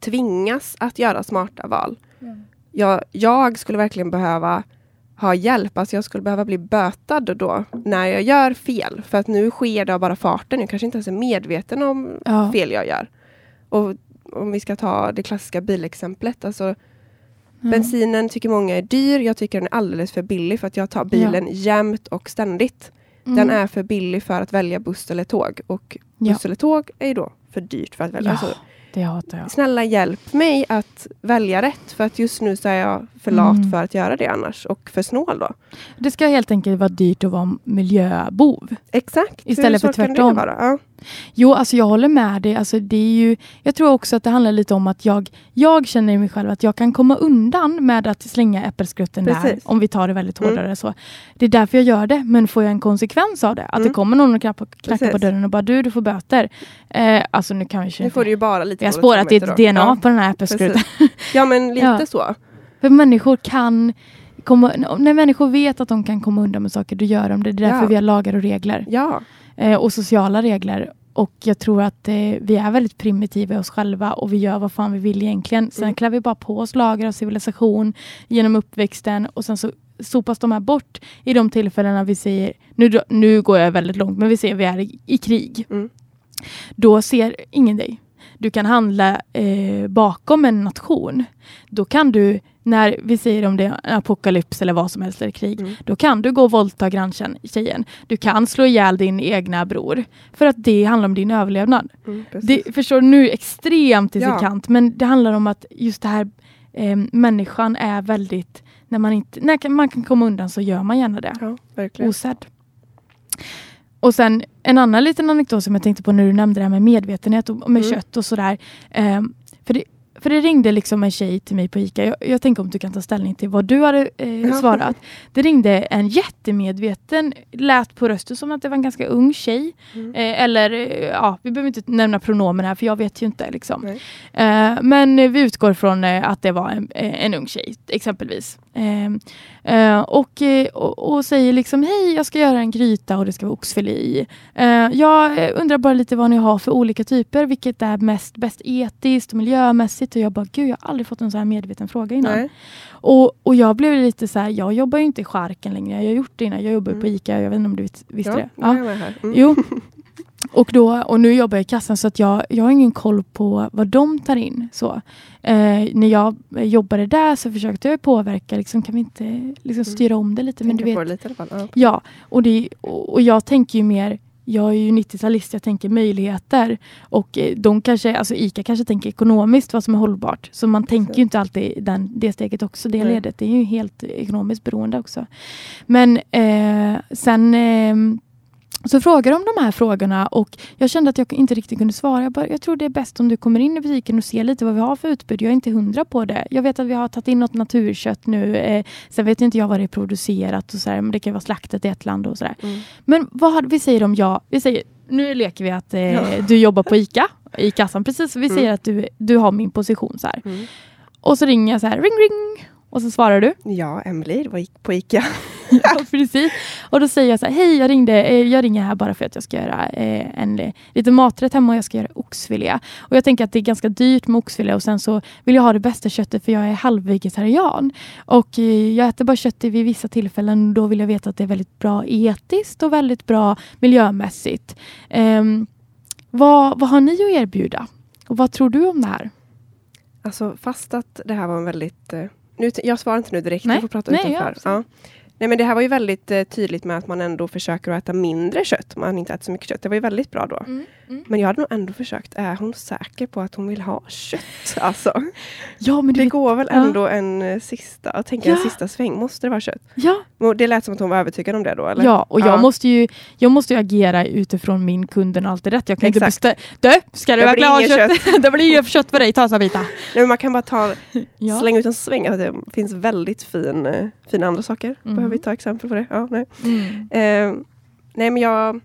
tvingas att göra smarta val. Ja. Jag, jag skulle verkligen behöva ha hjälp, alltså jag skulle behöva bli bötad då när jag gör fel. För att nu sker det av bara farten, jag kanske inte ens är medveten om Ja. fel jag gör. Och om vi ska ta det klassiska bilexemplet, alltså Mm. Bensinen tycker många är dyr. Jag tycker den är alldeles för billig för att jag tar bilen jämt och ständigt. Den Mm. är för billig för att välja buss eller tåg. Och Ja. buss eller tåg är ju då för dyrt för att välja. Ja, Alltså, det hatar jag. snälla hjälp mig att välja rätt. För att just nu så är jag för lat Mm. för att göra det annars. Och för snål då. Det ska helt enkelt vara dyrt att vara miljöbov. Exakt. Istället för tvärtom. Jo, alltså jag håller med dig. Alltså det är ju, jag tror också att det handlar lite om att jag, jag känner i mig själv att jag kan komma undan med att slänga äppelskrutten där. Precis. Om vi tar det väldigt Mm. hårdare. Så. Det är därför jag gör det. Men får jag en konsekvens av det, att Mm. det kommer någon och knackar, knackar på dörren och bara du, du får böter. Eh, alltså nu kan vi Nu får du ju bara lite Vi har spårat ditt. DNA Ja, på den här äppelskrutten. ja men lite Ja. så. För människor kan komma, när människor vet att de kan komma undan med saker, då gör de det. Det är därför Ja. vi har lagar och regler. Ja. Eh, och sociala regler. Och jag tror att eh, vi är väldigt primitiva i oss själva och vi gör vad fan vi vill egentligen. Sen Mm. klär vi bara på oss lagar av civilisation genom uppväxten och sen så sopas de här bort i de tillfällena vi säger, nu, nu går jag väldigt långt, men vi säger vi är i, i krig. Mm. Då ser ingen dig. Du kan handla eh, bakom en nation. Då kan du, när vi säger om det är apokalyps eller vad som helst eller krig, Mm. då kan du gå och våldta granntjejen. Du kan slå ihjäl din egna bror. För att det handlar om din överlevnad. Mm. Det, förstår du, nu extremt Ja. dissekant, men det handlar om att just det här eh, människan är väldigt, när man, inte, när man kan komma undan så gör man gärna det. Ja, verkligen. Osedd. Och sen en annan liten anekdot som jag tänkte på när du nämnde det här med medvetenhet och med Mm. kött och sådär. Ehm, för, det, ringde liksom en tjej till mig på ICA. Jag, jag tänker om du kan ta ställning till vad du hade eh, svarat. Det ringde en jättemedveten, lät på rösten som att det var en ganska ung tjej. Mm. Eh, eller eh, ja, vi behöver inte nämna pronomen här för jag vet ju inte. Liksom. Eh, men vi utgår från eh, att det var en, eh, en ung tjej exempelvis. Eh, eh, och, eh, och, och säger liksom hej jag ska göra en gryta och det ska vara oxfilé i. Eh, jag eh, undrar bara lite vad ni har för olika typer. Vilket är mest bäst etiskt och miljömässigt. Och jag bara gud jag har aldrig fått en så här medveten fråga innan. Nej. Och, och jag blev lite så här, jag jobbar ju inte i Charken längre. Jag har gjort det innan. Jag jobbar ju på Mm. ICA. Jag vet inte om du visste Ja, det? är jag med här. Mm. Jo. Och, då, och nu jobbar jag i kassan så att jag, jag har ingen koll på vad de tar in. Så, eh, när jag jobbade där så försökte jag påverka, liksom, kan vi inte liksom, styra om det lite? Men du Mm. Vet, lite. Ja. Ja, och, det, och, och jag tänker ju mer jag är ju 90-talist, jag tänker möjligheter. Och eh, de kanske, alltså ICA kanske tänker ekonomiskt vad som är hållbart. Så man tänker ju inte alltid den, det steget också, det ledet. Det är ju helt ekonomiskt beroende också. Men eh, sen eh, så frågar de de här frågorna och jag kände att jag inte riktigt kunde svara. Jag, bara, jag tror det är bäst om du kommer in i butiken och ser lite vad vi har för utbud. Jag är inte hundra på det. Jag vet att vi har tagit in något naturkött nu. Eh, sen vet inte jag vad det är producerat och så här, men det kan vara slaktat i ett land och sådär. Mm. Men vad vi säger om jag, vi säger, nu leker vi att eh, Ja. du jobbar på ICA i kassan precis. Vi Mm. säger att du, du har min position så här. Mm. Och så ringer jag så här, ring ring. Och så svarar du. Ja, Emily, det var på Ica. Ja, precis. Och då säger jag så här, hej jag ringde, eh, jag ringer här bara för att jag ska göra eh, en liten maträtt hemma och jag ska göra oxfilé. Och jag tänker att det är ganska dyrt med oxfilé och sen så vill jag ha det bästa köttet för jag är halvvegetarian. Och eh, jag äter bara kött vid vissa tillfällen och då vill jag veta att det är väldigt bra etiskt och väldigt bra miljömässigt. Ehm, vad, vad har ni att erbjuda? Och vad tror du om det här? Alltså fast att det här var en väldigt nu, jag svarar inte nu direkt, Nej. jag får prata Nej, utanför. ja, Ja. Nej, men det här var ju väldigt eh, tydligt med att man ändå försöker att äta mindre kött. Man inte äter så mycket kött. Det var ju väldigt bra då. Mm, mm. Men jag hade nog ändå försökt. Är hon säker på att hon vill ha kött? Alltså, Ja, men det vet, går väl ja. ändå en eh, sista, jag tänker en Ja. sista sväng. Måste det vara kött? ja, Det lät som att hon var övertygad om det då, eller? ja, och jag, Ja. Måste ju, jag måste ju agera utifrån min kunden allt det rätt. Jag kan inte Exakt. bestämma. Du, ska du verkligen ha kött? det blir inget kött för dig, ta så bita. Nej, man kan bara ta, Ja. slänga ut en sväng. Att det finns väldigt fin, eh, fina andra saker. Mhm. Behöver vi ta exempel på det? Ja, nej. Mm. Eh, nej, men jag,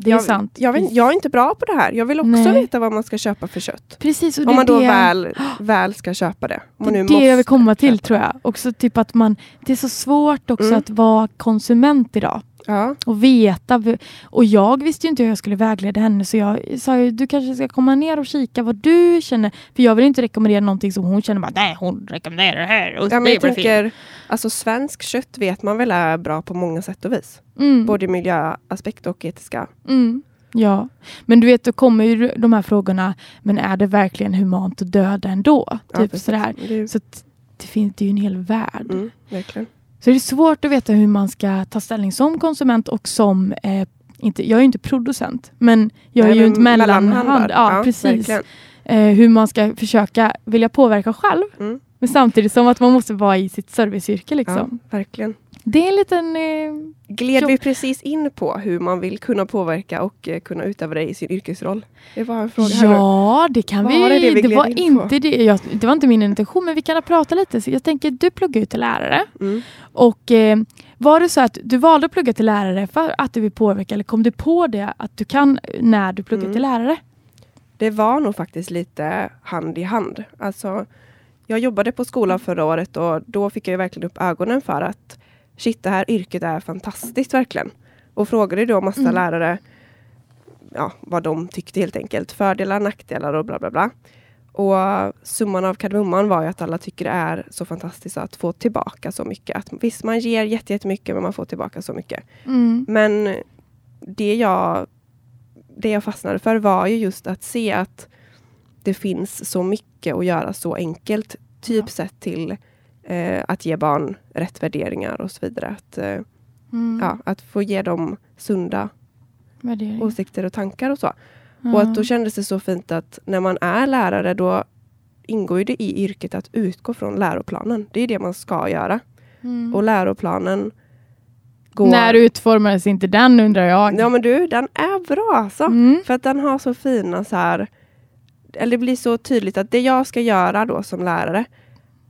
Det är jag, sant. Jag, vet, jag är inte bra på det här. Jag vill också Nej. veta vad man ska köpa för kött. Precis, och det Om man då det, väl, väl ska köpa det. Om det, är det jag vill komma till köpa tror jag. Också typ att man, det är så svårt också Mm. att vara konsument idag. Ja, och veta. Och jag visste ju inte hur jag skulle vägleda henne så jag sa ju du kanske ska komma ner och kika vad du känner. För jag vill inte rekommendera någonting som hon känner bara nej hon rekommenderar det här. Och ja men jag blir fel." tänker, alltså svensk kött vet man väl är bra på många sätt och vis. mm. Både miljöaspekt och etiska. Mm. Ja, men du vet då kommer ju de här frågorna men är det verkligen humant att döda ändå? Ja, Typ precis. sådär. Det Så det finns det ju en hel värld. mm, verkligen. Så det är svårt att veta hur man ska ta ställning som konsument och som eh, inte, jag är ju inte producent, men jag är Nej, ju ett mellanhand. där. Ja, precis. eh, hur man ska försöka vilja påverka själv. Mm. Men samtidigt som att man måste vara i sitt serviceyrke. Liksom. Ja, verkligen. Det är en liten... Eh, Gled vi precis in på hur man vill kunna påverka och eh, kunna utöva det i sin yrkesroll? Det var en fråga här ja, det kan Var vi. det Det, det vi gled var in inte det. Jag, det var inte min intention, men vi kan prata lite. Så jag tänker, du pluggar ju till lärare. Mm. Och eh, var det så att du valde att plugga till lärare för att du vill påverka eller kom du på det att du kan när du pluggar Mm. till lärare? Det var nog faktiskt lite hand i hand. Alltså, jag jobbade på skolan förra året och då fick jag verkligen upp ögonen för att shit, det här yrket är fantastiskt verkligen. Och frågade då massa Mm. lärare ja, vad de tyckte helt enkelt. Fördelar, nackdelar och bla bla bla. Och summan av kardemumman var ju att alla tycker det är så fantastiskt att få tillbaka så mycket. Att visst, man ger jätte- jättemycket men man får tillbaka så mycket. Mm. Men det jag, det jag fastnade för var ju just att se att det finns så mycket att göra så enkelt. Typ Ja. sett till eh, att ge barn rätt värderingar och så vidare. Att, eh, Mm. ja, att få ge dem sunda åsikter och tankar och så. Ja. Och att då kändes det så fint att när man är lärare då ingår det i yrket att utgå från läroplanen. Det är det man ska göra. Mm. Och läroplanen går... När utformades inte den undrar jag? Ja men du, den är bra alltså. Mm. För att den har så fina så här... Eller det blir så tydligt att det jag ska göra då som lärare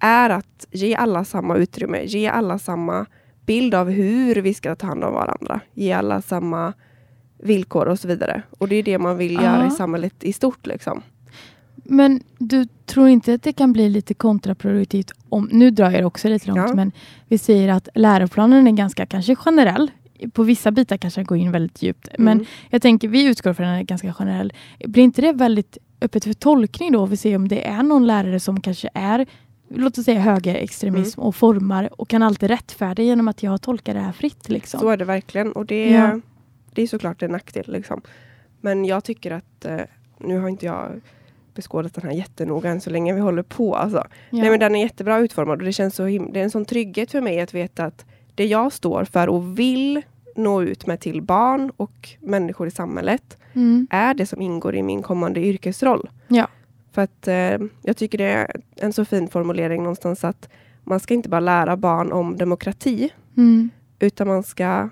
är att ge alla samma utrymme, ge alla samma bild av hur vi ska ta hand om varandra. Ge alla samma villkor och så vidare. Och det är det man vill göra i Ja. samhället i stort. Liksom. Men du tror inte att det kan bli lite kontraproduktivt om, nu drar jag det också lite långt, Ja. men vi säger att läroplanen är ganska kanske generell. På vissa bitar kanske den går in väldigt djupt. Men Mm. jag tänker, vi utgår från att den är ganska generell. Blir inte det väldigt öppet för tolkning då? Vi ser om det är någon lärare som kanske är låt oss säga högerextremism och formar och kan alltid rättfärdiga genom att jag tolkar det här fritt. Liksom. Så är det verkligen. Och det, Ja. det är såklart en nackdel. Liksom. Men jag tycker att, eh, nu har inte jag beskådat den här jättenoga än så länge vi håller på. Alltså. ja. Nej, men den är jättebra utformad och det känns så det är en sån trygghet för mig att veta att det jag står för och vill nå ut med till barn och människor i samhället mm. är det som ingår i min kommande yrkesroll. Ja. För att eh, jag tycker det är en så fin formulering någonstans att man ska inte bara lära barn om demokrati Mm. utan man ska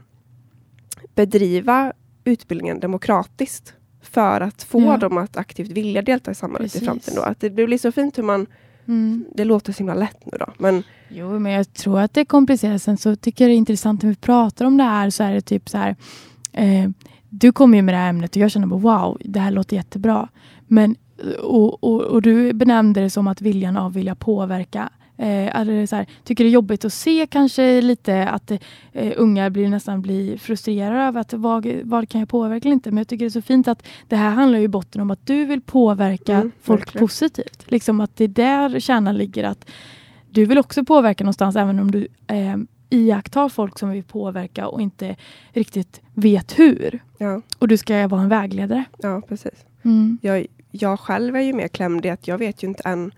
bedriva utbildningen demokratiskt för att få Ja. dem att aktivt vilja delta i samhället Precis. i framtiden. Då. Att det blir så fint hur man, Mm. det låter så himla lätt nu då, men Jo, men jag tror att det är komplicerat. Sen så tycker jag det är intressant när vi pratar om det här så är det typ så här. Eh, du kommer ju med det här ämnet och jag känner bara wow, det här låter jättebra. Men, och, och, och du benämnde det som att viljan av vilja påverka. Eh, eller så här, tycker det är jobbigt att se kanske lite att eh, unga blir nästan blir frustrerade över att vad, vad kan jag påverka eller inte. Men jag tycker det är så fint att det här handlar ju i botten om att du vill påverka Mm, folk verkligen. positivt. Liksom att det är där kärnan ligger. att du vill också påverka någonstans även om du eh, iakttar folk som vill påverka och inte riktigt vet hur. ja, Och du ska vara en vägledare. ja precis. Mm. Jag, jag själv är ju mer klämd i att jag vet ju inte än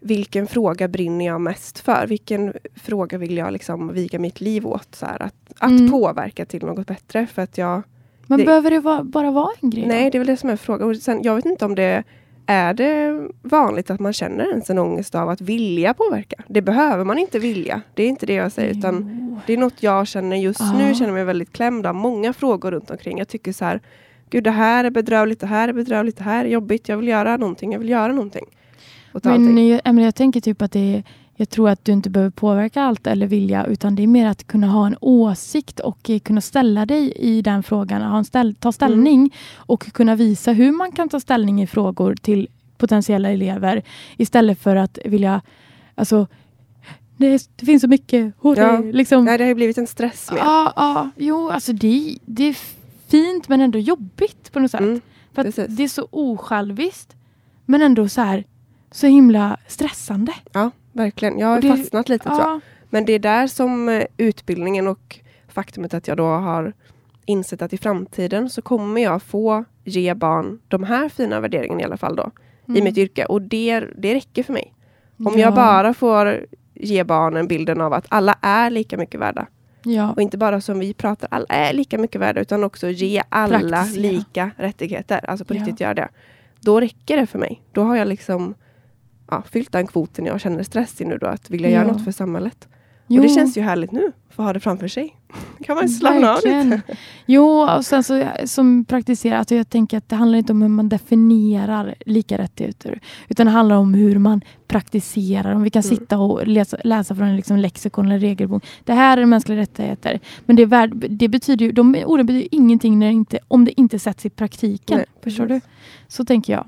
vilken fråga brinner jag mest för? Vilken fråga vill jag liksom viga mitt liv åt? Så här, att att Mm. påverka till något bättre. För att jag, Men Det- behöver det vara, bara vara en grej? då? nej, det är väl det som är frågan. Och sen, jag vet inte om det är det vanligt att man känner ens en ångest av att vilja påverka. Det behöver man inte vilja. Det är inte det jag säger. Utan det är något jag känner just Ah. nu. känner mig väldigt klämd av många frågor runt omkring. Jag tycker så här, gud det här är bedrövligt, det här är bedrövligt, det här är jobbigt. Jag vill göra någonting, jag vill göra någonting. Men jag, Emelie, jag tänker typ att det är, jag tror att du inte behöver påverka allt eller vilja utan det är mer att kunna ha en åsikt och eh, kunna ställa dig i den frågan, ha ställ, ta ställning och kunna visa hur man kan ta ställning i frågor till potentiella elever istället för att vilja, alltså det, det finns så mycket. hurra, Ja. liksom. Nej, det har ju blivit en stress med. Ja, ja, jo, alltså det, det är fint men ändå jobbigt på något sätt. Mm, för det är så osjälviskt men ändå så här så himla stressande. Ja, verkligen. Jag har det- fastnat lite tror jag. Ja, Men det är där som eh, utbildningen och faktumet att jag då har insett att i framtiden så kommer jag få ge barn de här fina värderingarna i alla fall då. I Mm. mitt yrke. Och det, det räcker för mig. Om ja, jag bara får ge barnen bilden av att alla är lika mycket värda. Ja, Och inte bara som vi pratar, alla är lika mycket värda. Utan också ge alla Praktisera. lika rättigheter. Alltså på Ja. riktigt göra det. Då räcker det för mig. Då har jag liksom ja, fyllt den kvoten jag känner stress i nu då. Att vilja göra Ja. något för samhället. Jo, Och det känns ju härligt nu. Få ha det framför sig. kan man slappna av lite. Jo, och sen så som praktiserar, alltså jag tänker att det handlar inte om hur man definierar lika rättigheter. Utan det handlar om hur man praktiserar. Om vi kan Mm. sitta och läsa, läsa från en liksom lexikon eller regelbok. Det här är mänskliga rättigheter. Men det, är värd, det betyder ju, de orden betyder ingenting när det inte, om det inte sätts i praktiken. Nej, Förstår du? Så tänker jag.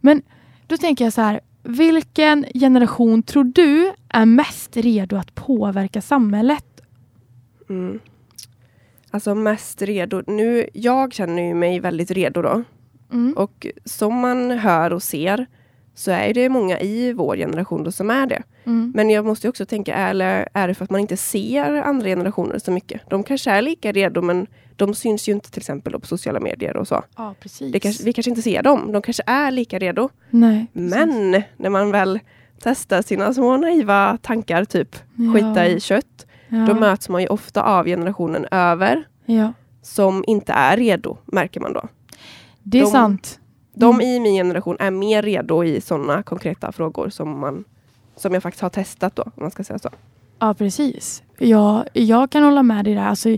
Men då tänker jag så här. Vilken generation tror du är mest redo att påverka samhället? Mm. Alltså mest redo. Nu, jag känner ju mig väldigt redo då. Mm. Och som man hör och ser så är det många i vår generation då som är det. Mm. Men jag måste också tänka, eller är det för att man inte ser andra generationer så mycket? De kanske är lika redo men de syns ju inte till exempel på sociala medier och så. Ja, precis. Kanske, vi kanske inte ser dem. De kanske är lika redo. Nej. Men när man väl testar sina små naiva tankar, typ skita i kött, ja. då möts man ju ofta av generationen över Ja, som inte är redo, märker man då. det är De- sant. De Mm. i min generation är mer redo i sådana konkreta frågor som, man, som jag faktiskt har testat då, om man ska säga så. Ja, precis. Ja, jag kan hålla med dig där. Alltså,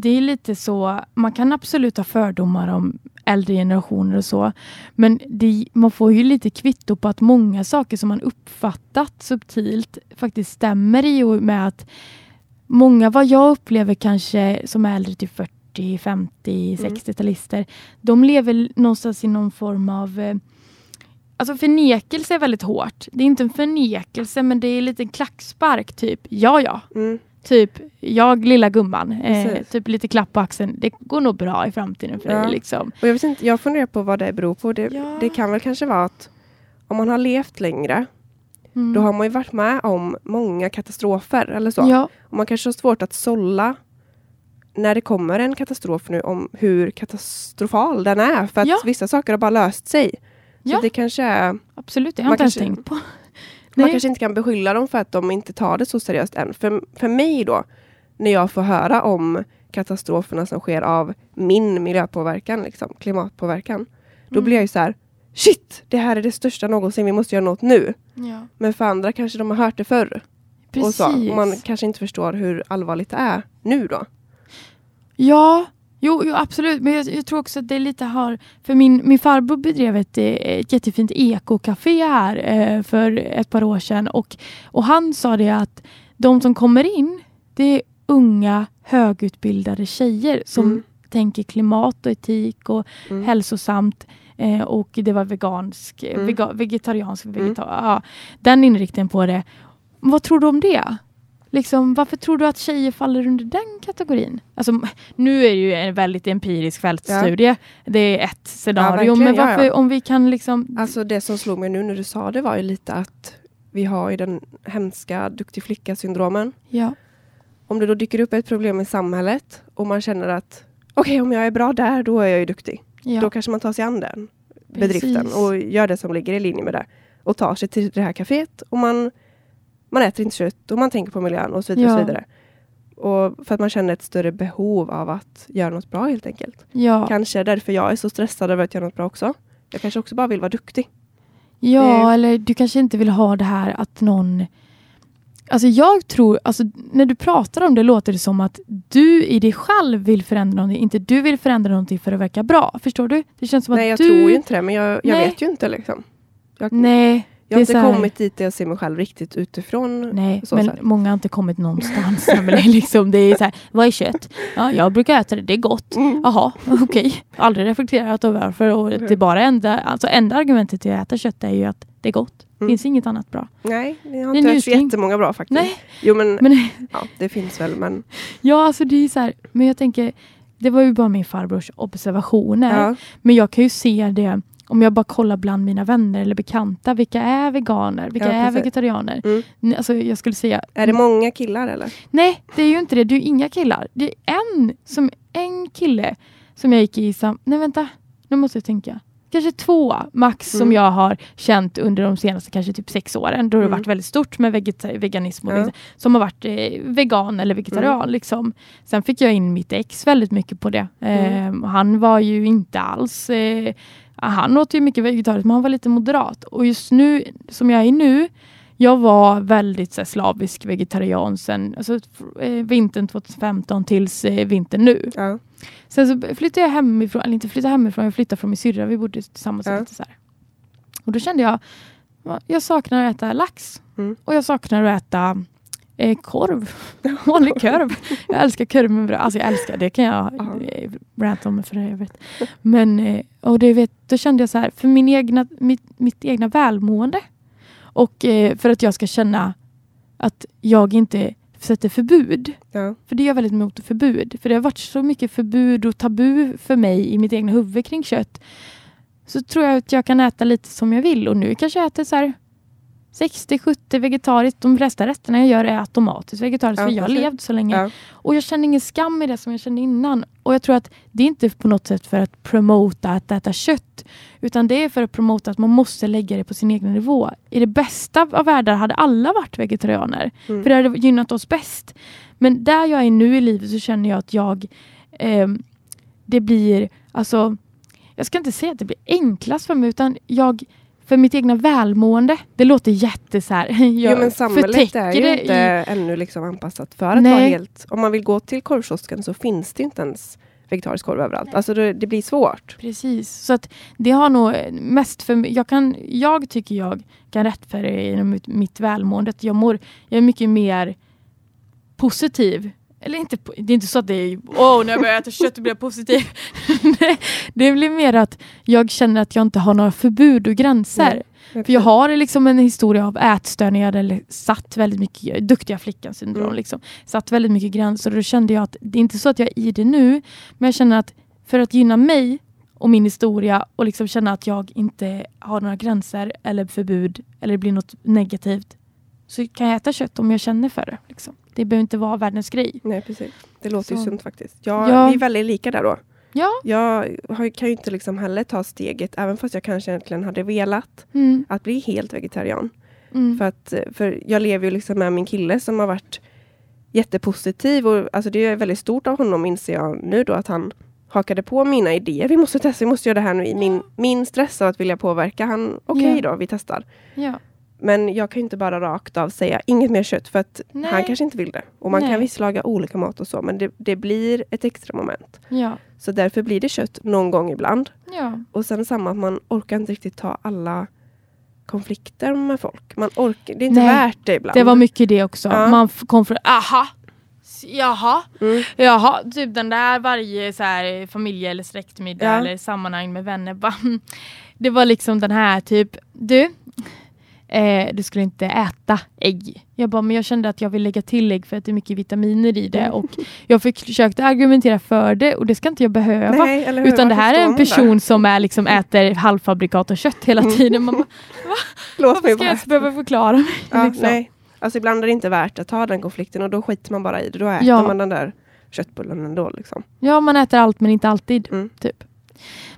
det är lite så, man kan absolut ha fördomar om äldre generationer och så. Men det, man får ju lite kvitto på att många saker som man uppfattat subtilt faktiskt stämmer i och med att många, vad jag upplever kanske som är äldre till 40, 50, Mm. 60-talister, de lever någonstans i någon form av eh, Alltså förnekelse är väldigt hårt. Det är inte en förnekelse men det är lite en klackspark typ. Ja, ja. Mm. Typ jag lilla gumman. Eh, typ lite klapp på axeln. Det går nog bra i framtiden för Ja. dig. Liksom. Och jag, vet inte, jag funderar på vad det beror på. Det, Ja. det kan väl kanske vara att om man har levt längre, Mm. då har man ju varit med om många katastrofer eller så. Ja, Och man kanske har svårt att sålla när det kommer en katastrof nu om hur katastrofal den är. För att Ja. vissa saker har bara löst sig. Så det kanske är, absolut. Det har jag inte ens tänkt på. Man Nej. kanske inte kan beskylla dem för att de inte tar det så seriöst än. För, för mig då, när jag får höra om katastroferna som sker av min miljöpåverkan, liksom, klimatpåverkan. Då Mm. blir jag ju så här, shit, det här är det största någonsin, vi måste göra något nu. Ja, Men för andra kanske de har hört det förr. Och, precis. så. och man kanske inte förstår hur allvarligt det är nu då. Ja, jo, jo absolut. Men jag, jag tror också att det lite har... För min, min farbror bedrev ett, eh, ett jättefint ekocafé här eh, för ett par år sedan. Och, och han sa det att de som kommer in, det är unga högutbildade tjejer som Mm. tänker klimat och etik och Mm. hälsosamt. Eh, och det var vegansk, Mm. vega, vegetariansk, Mm. vegetar, ja, den inriktningen på det. Vad tror du om det? Liksom, varför tror du att tjejer faller under den kategorin? Alltså, nu är det ju en väldigt empirisk fältstudie. Det är ett scenario. verkligen, men ja, varför, ja. om vi kan liksom... Alltså det som slog mig nu när du sa det var ju lite att vi har ju den hemska duktig flicka-syndromen. ja, Om det då dyker upp ett problem i samhället och man känner att okej, om jag är bra där, då är jag ju duktig. ja, Då kanske man tar sig an den bedriften Precis. och gör det som ligger i linje med det. och tar sig till det här kaféet och man, man äter inte kött och man tänker på miljön och så vidare. Och, så Ja. vidare. och för att man känner ett större behov av att göra något bra helt enkelt. Ja, Kanske därför jag är så stressad över att göra något bra också. Jag kanske också bara vill vara duktig. ja det- eller du kanske inte vill ha det här att någon... Alltså jag tror, alltså när du pratar om det låter det som att du i dig själv vill förändra någonting, inte du vill förändra någonting för att verka bra. Förstår du? Det känns som Nej, jag att du... tror ju inte det, men jag, jag vet ju inte liksom. Jag, Nej, jag har inte så här- kommit dit där jag ser mig själv riktigt utifrån. Nej, så men sätt. många har inte kommit någonstans. Men det, är liksom, det är så här, vad är kött? Ja, jag brukar äta det, det är gott. Mm. Jaha, okej. Aldrig reflekterat över varför. Och det är bara enda, alltså enda argumentet till att äta kött är ju att det är gott. Mm. finns inget annat bra. Nej, jag har inte hört så jättemånga bra faktiskt. Nej, Jo men, men ja, det finns väl men. ja, alltså det är så här, men jag tänker, det var ju bara min farbrors observationer. Ja, Men jag kan ju se det om jag bara kollar bland mina vänner eller bekanta. Vilka är veganer? Vilka Ja, är vegetarianer? Mm. Alltså jag skulle säga Är det många killar eller? Nej, det är ju inte det. Det är ju inga killar. Det är en, som, en kille som jag gick i sam... Nej, vänta. Nu måste jag tänka. Kanske två max som Mm. jag har känt under de senaste kanske typ sex åren. Då det Mm. varit väldigt stort med vegeta- veganism. Och Ja. liksom, som har varit eh, vegan eller vegetarian. Mm. Liksom. Sen fick jag in mitt ex väldigt mycket på det. Mm. Eh, han var ju inte alls... Eh, han åt ju mycket vegetariskt men han var lite moderat. Och just nu, som jag är nu, jag var väldigt så slavisk vegetarian sen alltså, eh, vintern 2015 tills eh, vintern nu. Ja. Sen så flyttade jag hemifrån, eller inte flyttade hemifrån, jag flyttade från min syrra. Vi bodde tillsammans. Ja. Lite så här. Och då kände jag, jag saknar att äta lax. Mm. Och jag saknar att äta eh, korv. Vanlig korv. Jag älskar korv med bröd. Alltså jag älskar det. kan jag Ja. eh, ranta om för övrigt. Men eh, och det vet, då kände jag så här, för min egna, mitt, mitt egna välmående. Och eh, för att jag ska känna att jag inte sätter förbud. Ja. För det är jag väldigt emot förbud. För det har varit så mycket förbud och tabu för mig i mitt egna huvud kring kött. Så tror jag att jag kan äta lite som jag vill. Och nu kanske jag äter så här 60-70 vegetariskt. De flesta rätterna jag gör är automatiskt vegetariskt. Ja, för jag har levt så länge. Ja. Och jag känner ingen skam i det som jag kände innan. Och jag tror att det är inte på något sätt för att promota att äta kött. Utan det är för att promota att man måste lägga det på sin egen nivå. I det bästa av världar hade alla varit vegetarianer. Mm. För det hade gynnat oss bäst. Men där jag är nu i livet så känner jag att jag ehm, det blir, alltså jag ska inte säga att det blir enklast för mig utan jag för mitt egna välmående. Det låter jätte så här. Jag Jo men samhället är ju inte i- ännu liksom anpassat för att Nej. vara helt... Om man vill gå till korvkiosken så finns det inte ens vegetarisk korv överallt. Alltså det, det blir svårt. Precis, så att det har nog mest för mig. Jag, kan, jag tycker jag kan rättfärdiga genom mitt, mitt välmående. Jag, mår, jag är mycket mer positiv. Eller inte, det är inte så att det är åh när jag börjar äta kött blir jag positiv. Det blir mer att jag känner att jag inte har några förbud och gränser. Nej. För jag har liksom en historia av ätstörningar eller satt väldigt mycket, duktiga flickan syndrom Mm. liksom. Satt väldigt mycket gränser och då kände jag att det är inte så att jag är i det nu, men jag känner att för att gynna mig och min historia och liksom känna att jag inte har några gränser eller förbud eller det blir något negativt så kan jag äta kött om jag känner för det. Liksom. Det behöver inte vara världens grej. Nej precis. Det låter ju Så. sunt faktiskt. Ja, Ja. Vi är väldigt lika där då. Ja. Jag kan ju inte liksom heller ta steget, även fast jag kanske egentligen hade velat, Mm. att bli helt vegetarian. Mm. För, att, för jag lever ju liksom med min kille som har varit jättepositiv. Och, alltså det är väldigt stort av honom inser jag nu då att han hakade på mina idéer. Vi måste testa, vi måste göra det här nu. Min, min stress av att vilja påverka. Han, okej Ja. då, vi testar. Ja. Men jag kan ju inte bara rakt av säga inget mer kött för att Nej. han kanske inte vill det. Och man Nej. kan visst laga olika mat och så men det, det blir ett extra moment. Ja. Så därför blir det kött någon gång ibland. Ja. Och sen samma att man orkar inte riktigt ta alla konflikter med folk. Man orkar, det är inte Nej, värt det ibland. Det var mycket det också. Ja. Man kom från, aha, jaha, Mm. jaha, typ den där varje så här, familje eller släktmiddag Ja. eller sammanhang med vänner. Bara, det var liksom den här typ, du, eh, du skulle inte äta ägg. Jag bara, men jag kände att jag vill lägga till ägg för att det är mycket vitaminer i det Mm. och jag försökte argumentera för det och det ska inte jag behöva. Nej, eller hur? Utan det här är en person som är liksom äter halvfabrikat och kött hela Mm. tiden. Man bara, Låt varför ska jag ens behöva förklara mig? Ja, liksom? nej. Alltså ibland är det inte värt att ta den konflikten och då skiter man bara i det. Då äter Ja. man den där köttbullen ändå. Liksom. Ja, man äter allt men inte alltid. Mm. Typ.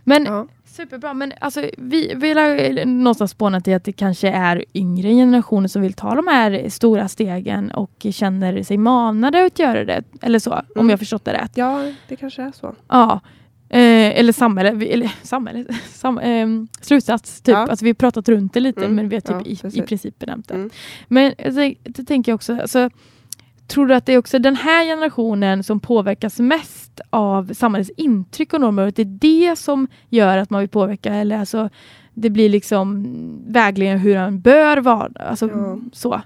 Men Ja. Superbra, men alltså, vi, vi har någonstans spånat i att det kanske är yngre generationer som vill ta de här stora stegen och känner sig manade att göra det. Eller så, mm. om jag förstått det rätt. Ja, det kanske är så. Ja. Eh, eller samhälle, eller samhälle, sam, eh, slutsats. Typ. Ja. Alltså, vi har pratat runt det lite mm. men vi har typ ja, i, i princip benämnt det. Mm. Men alltså, det tänker jag också, alltså, tror du att det är också den här generationen som påverkas mest av samhällets intryck och normer? Att det är det som gör att man vill påverka? Eller alltså, det blir liksom vägledning hur man bör vara? Alltså, ja. så.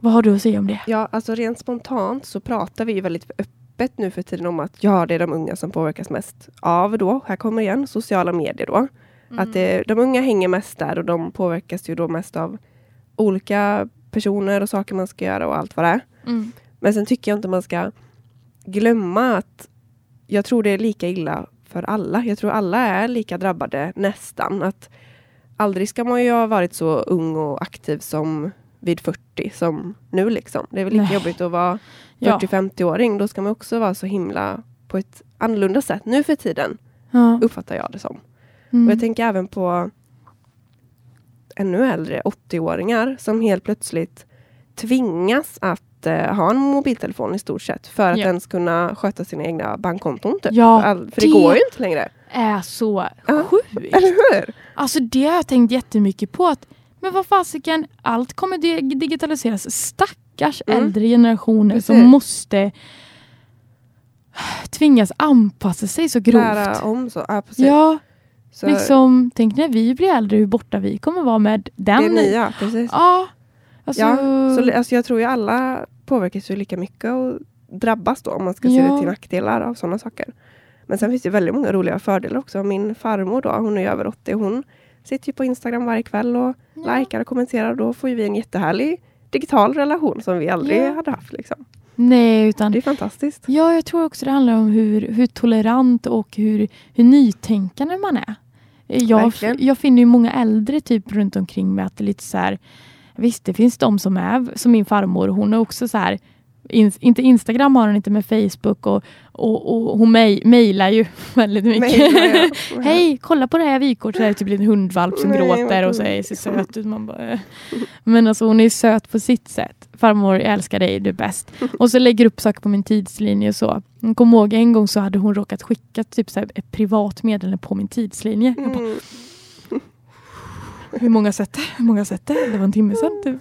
Vad har du att säga om det? Ja, alltså rent spontant så pratar vi väldigt öppet nu för tiden om att ja, det är de unga som påverkas mest av då, här kommer igen, sociala medier då. Mm. Att det, de unga hänger mest där och de påverkas ju då mest av olika personer och saker man ska göra och allt vad det är. Mm. Men sen tycker jag inte man ska glömma att jag tror det är lika illa för alla. Jag tror alla är lika drabbade nästan. Att aldrig ska man ju ha varit så ung och aktiv som vid 40 som nu liksom. Det är väl lika Nej. jobbigt att vara 40-50-åring. Då ska man också vara så himla på ett annorlunda sätt nu för tiden. Ja. Uppfattar jag det som. Mm. Och jag tänker även på ännu äldre 80-åringar som helt plötsligt tvingas att eh, ha en mobiltelefon i stort sett för att ja. ens kunna sköta sina egna bankkonton. Typ. Ja, för, all, för det, det går ju inte längre. är så sjukt. Eller hur? Alltså det har jag tänkt jättemycket på. att Men vad fasiken, allt kommer digitaliseras. Stackars mm. äldre generationer Precis. som måste tvingas anpassa sig så grovt. Lära om så, ja, ja så. Liksom, tänk när vi blir äldre hur borta vi kommer vara med den. Det nya, precis. Ja, Alltså... Ja, så, alltså jag tror ju alla påverkas ju lika mycket och drabbas då om man ska se det till nackdelar av sådana saker. Men sen finns det väldigt många roliga fördelar också. Min farmor då, hon är över 80, hon sitter ju på Instagram varje kväll och ja. likar och kommenterar. Då får vi en jättehärlig digital relation som vi aldrig ja. hade haft. Liksom. Nej, utan, det är fantastiskt. Ja, jag tror också det handlar om hur, hur tolerant och hur, hur nytänkande man är. Jag, jag finner ju många äldre typ runt omkring mig att det är lite så här Visst, det finns de som är som min farmor. Hon är också så här in, inte Instagram har hon inte med Facebook och, och, och hon mejlar ju väldigt mycket. Hej, kolla på det här vykortet. Det är typ en hundvalp som Nej, gråter och säger så söt ut. Man bara, äh. Men alltså hon är söt på sitt sätt. Farmor, jag älskar dig, du är bäst. Och så lägger upp saker på min tidslinje och så. Jag kommer ihåg en gång så hade hon råkat skicka typ så ett privat meddelande på min tidslinje. Mm hur många sett det? Hur många sett det? Det var en timme sedan. Typ.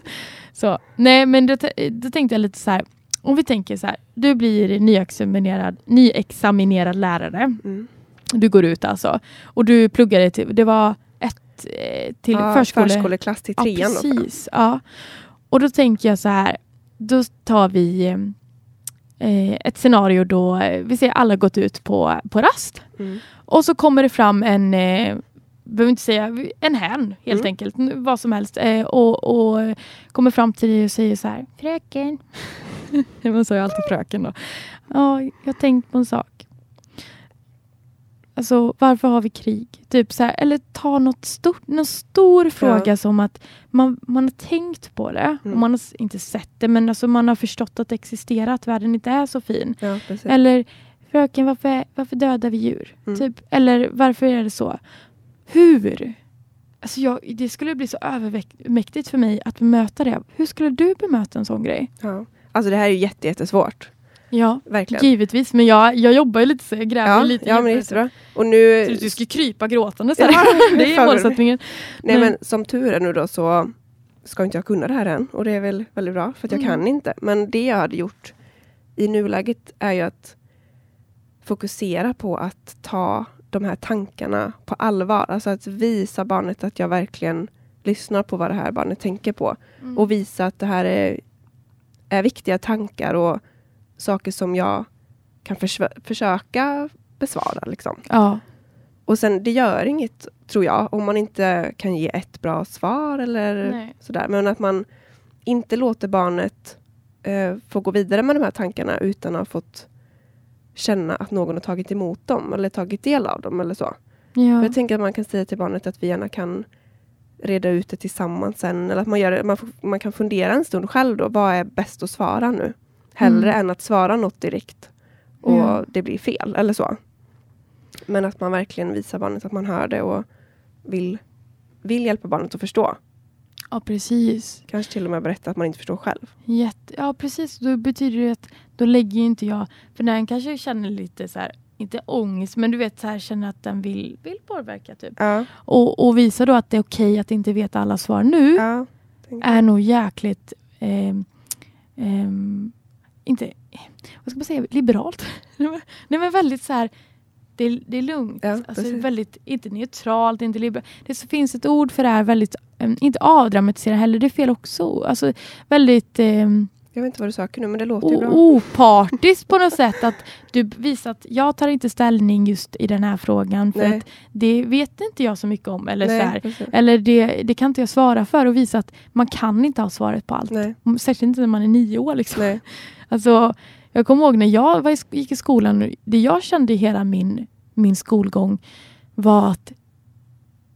Så, nej, men då, då tänkte jag lite så här. Om vi tänker så här. Du blir nyexaminerad, nyexaminerad lärare. Mm. Du går ut alltså. Och du pluggade till, det var ett eh, till ja, förskole, förskoleklass till trean. Ja, precis. Ja. Och då tänker jag så här. Då tar vi eh, ett scenario då eh, vi ser alla gått ut på, på rast. Mm. Och så kommer det fram en behöver inte säga en hen helt mm. enkelt, vad som helst. Eh, och, och kommer fram till dig och säger så här, fröken. Man säger alltid fröken då. Ja, jag har tänkt på en sak. Alltså varför har vi krig? Typ så här, eller ta något stort, någon stor fråga ja. som att man, man har tänkt på det mm. och man har inte sett det men alltså man har förstått att det existerar, att världen inte är så fin. Ja, eller fröken varför, varför dödar vi djur? Mm. Typ, eller varför är det så? Hur? Alltså jag, det skulle bli så övermäktigt för mig att bemöta det. Hur skulle du bemöta en sån grej? Ja. Alltså det här är ju jättesvårt. Ja, Verkligen. givetvis. Men jag, jag jobbar ju lite så jag gräver ja, lite. Ja, men det är. Och nu... Så du ska krypa gråtande. Så ja, det är målsättningen. Nej, men som tur är nu då så ska inte jag kunna det här än. Och det är väl väldigt bra för att jag mm. kan inte. Men det jag hade gjort i nuläget är ju att fokusera på att ta de här tankarna på allvar. Alltså att visa barnet att jag verkligen lyssnar på vad det här barnet tänker på. Mm. Och visa att det här är, är viktiga tankar och saker som jag kan försöka besvara. Liksom. Ja. Och sen, det gör inget, tror jag, om man inte kan ge ett bra svar eller Nej. sådär. Men att man inte låter barnet eh, få gå vidare med de här tankarna utan att ha fått känna att någon har tagit emot dem eller tagit del av dem eller så. Ja. Jag tänker att man kan säga till barnet att vi gärna kan reda ut det tillsammans sen. Eller att man, gör, man, man kan fundera en stund själv då. Vad är bäst att svara nu? Hellre mm. än att svara något direkt och ja. det blir fel eller så. Men att man verkligen visar barnet att man hör det och vill, vill hjälpa barnet att förstå. Ja, precis. Kanske till och med berätta att man inte förstår själv. Jätte, ja, precis. Då betyder det att då lägger ju inte jag... För när den kanske känner lite så här, inte ångest, men du vet så här, känner att den vill, vill påverka. Typ. Ja. Och, och visa då att det är okej att inte veta alla svar nu Ja. är nog jäkligt... ehm, ehm, inte... Vad ska man säga? Liberalt. Nej men väldigt så här... Det är, det är lugnt. Ja, alltså, precis. väldigt, inte neutralt, inte liberalt. Det finns ett ord för det här, väldigt, inte avdramatisera heller, det är fel också. Alltså väldigt ehm, Jag vet inte vad du söker nu men det låter ju bra. opartiskt på något sätt. Att du visar att jag tar inte ställning just i den här frågan för Nej. att det vet inte jag så mycket om. Eller, så här. precis. eller det, det kan inte jag svara för och visa att man kan inte ha svaret på allt. Nej. Särskilt inte när man är nio år. Liksom. Nej. Alltså, jag kommer ihåg när jag var i, gick i skolan, det jag kände i hela min, min skolgång var att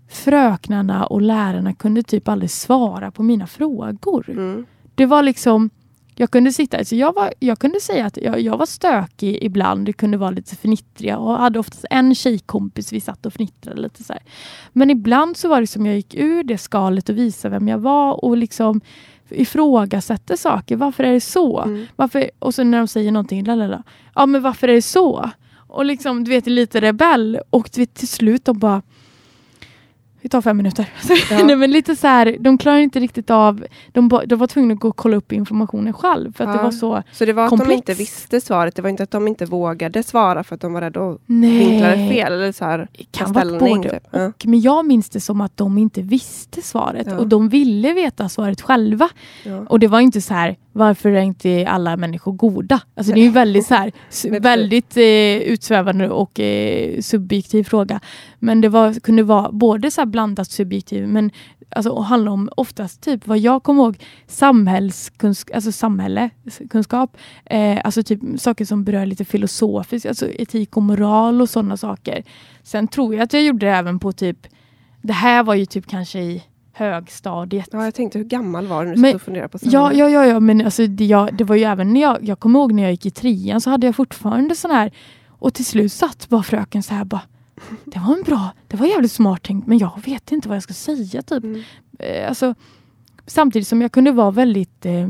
fröknarna och lärarna kunde typ aldrig svara på mina frågor. Mm. Det var liksom, jag kunde sitta, alltså jag, var, jag kunde säga att jag, jag var stökig ibland, det kunde vara lite fnittriga och hade oftast en tjejkompis vi satt och fnittrade lite så här. Men ibland så var det som jag gick ur det skalet och visade vem jag var och liksom ifrågasätter saker. Varför är det så? Mm. Varför? Och så när de säger någonting, lalala. ja men varför är det så? Och liksom, du vet, lite rebell. Och du vet, till slut de bara, vi tar fem minuter. Ja. Nej, men lite så här, de klarar inte riktigt av, de, de var tvungna att gå och kolla upp informationen själv. För att Ja. det var så, Så det var att de inte visste svaret, det var inte att de inte vågade svara för att de var rädda att vinkla det fel. Eller så här, kan ta vara både Typ. Ja. och. Men jag minns det som att de inte visste svaret. Ja. Och de ville veta svaret själva. Ja. Och det var inte så här, varför är inte alla människor goda? Alltså det är ju väldigt så här, väldigt eh, utsvävande och eh, subjektiv fråga. Men det var, kunde vara både så här blandat subjektiv men alltså, och handla om oftast typ vad jag kommer ihåg samhällskunskap, alltså samhällekunskap. Eh, alltså typ saker som berör lite filosofiskt, alltså etik och moral och sådana saker. Sen tror jag att jag gjorde det även på typ, det här var ju typ kanske i högstadiet. ja, jag tänkte hur gammal var du när du Men- satt och funderade på samhället? ja, ja, ja men alltså, det, jag, det var ju även när jag, jag kommer ihåg när jag gick i trean så hade jag fortfarande sån här och till slut satt bara fröken så här bara det var en bra, det var jävligt smart tänkt men jag vet inte vad jag ska säga typ. Mm. Eh, alltså, samtidigt som jag kunde vara väldigt eh,